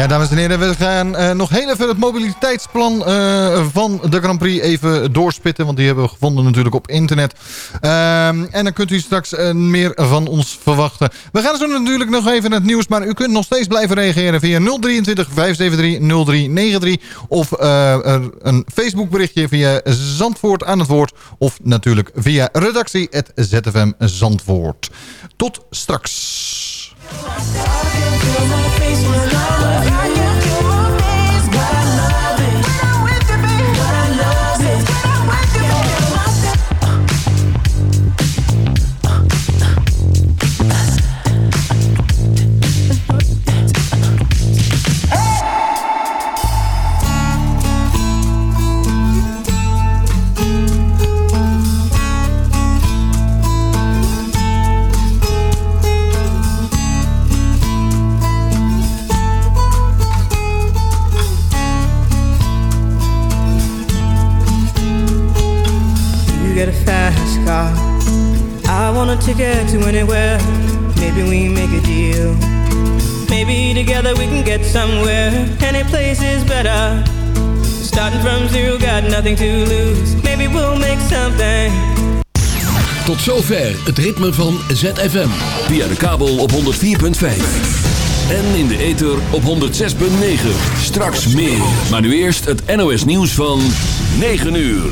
Ja, dames en heren, we gaan eh, nog heel even het mobiliteitsplan eh, van de Grand Prix even doorspitten. Want die hebben we gevonden natuurlijk op internet. Ehm, en dan kunt u straks eh, meer van ons verwachten. We gaan zo natuurlijk nog even het nieuws. Maar u kunt nog steeds blijven reageren via 023 573 0393. Of een Facebook berichtje via Zandvoort aan het woord. Of natuurlijk via redactie.zfm Zandvoort. Tot straks. Car. I want a ticket to anywhere. Maybe we make a deal. Maybe together we can get somewhere. Any place is better. Starting from zero, got nothing to lose. Maybe we'll make something. Tot zover het ritme van ZFM. Via de kabel op 104.5. En in de ether op 106.9. Straks meer. Maar nu eerst het NOS nieuws van 9 uur.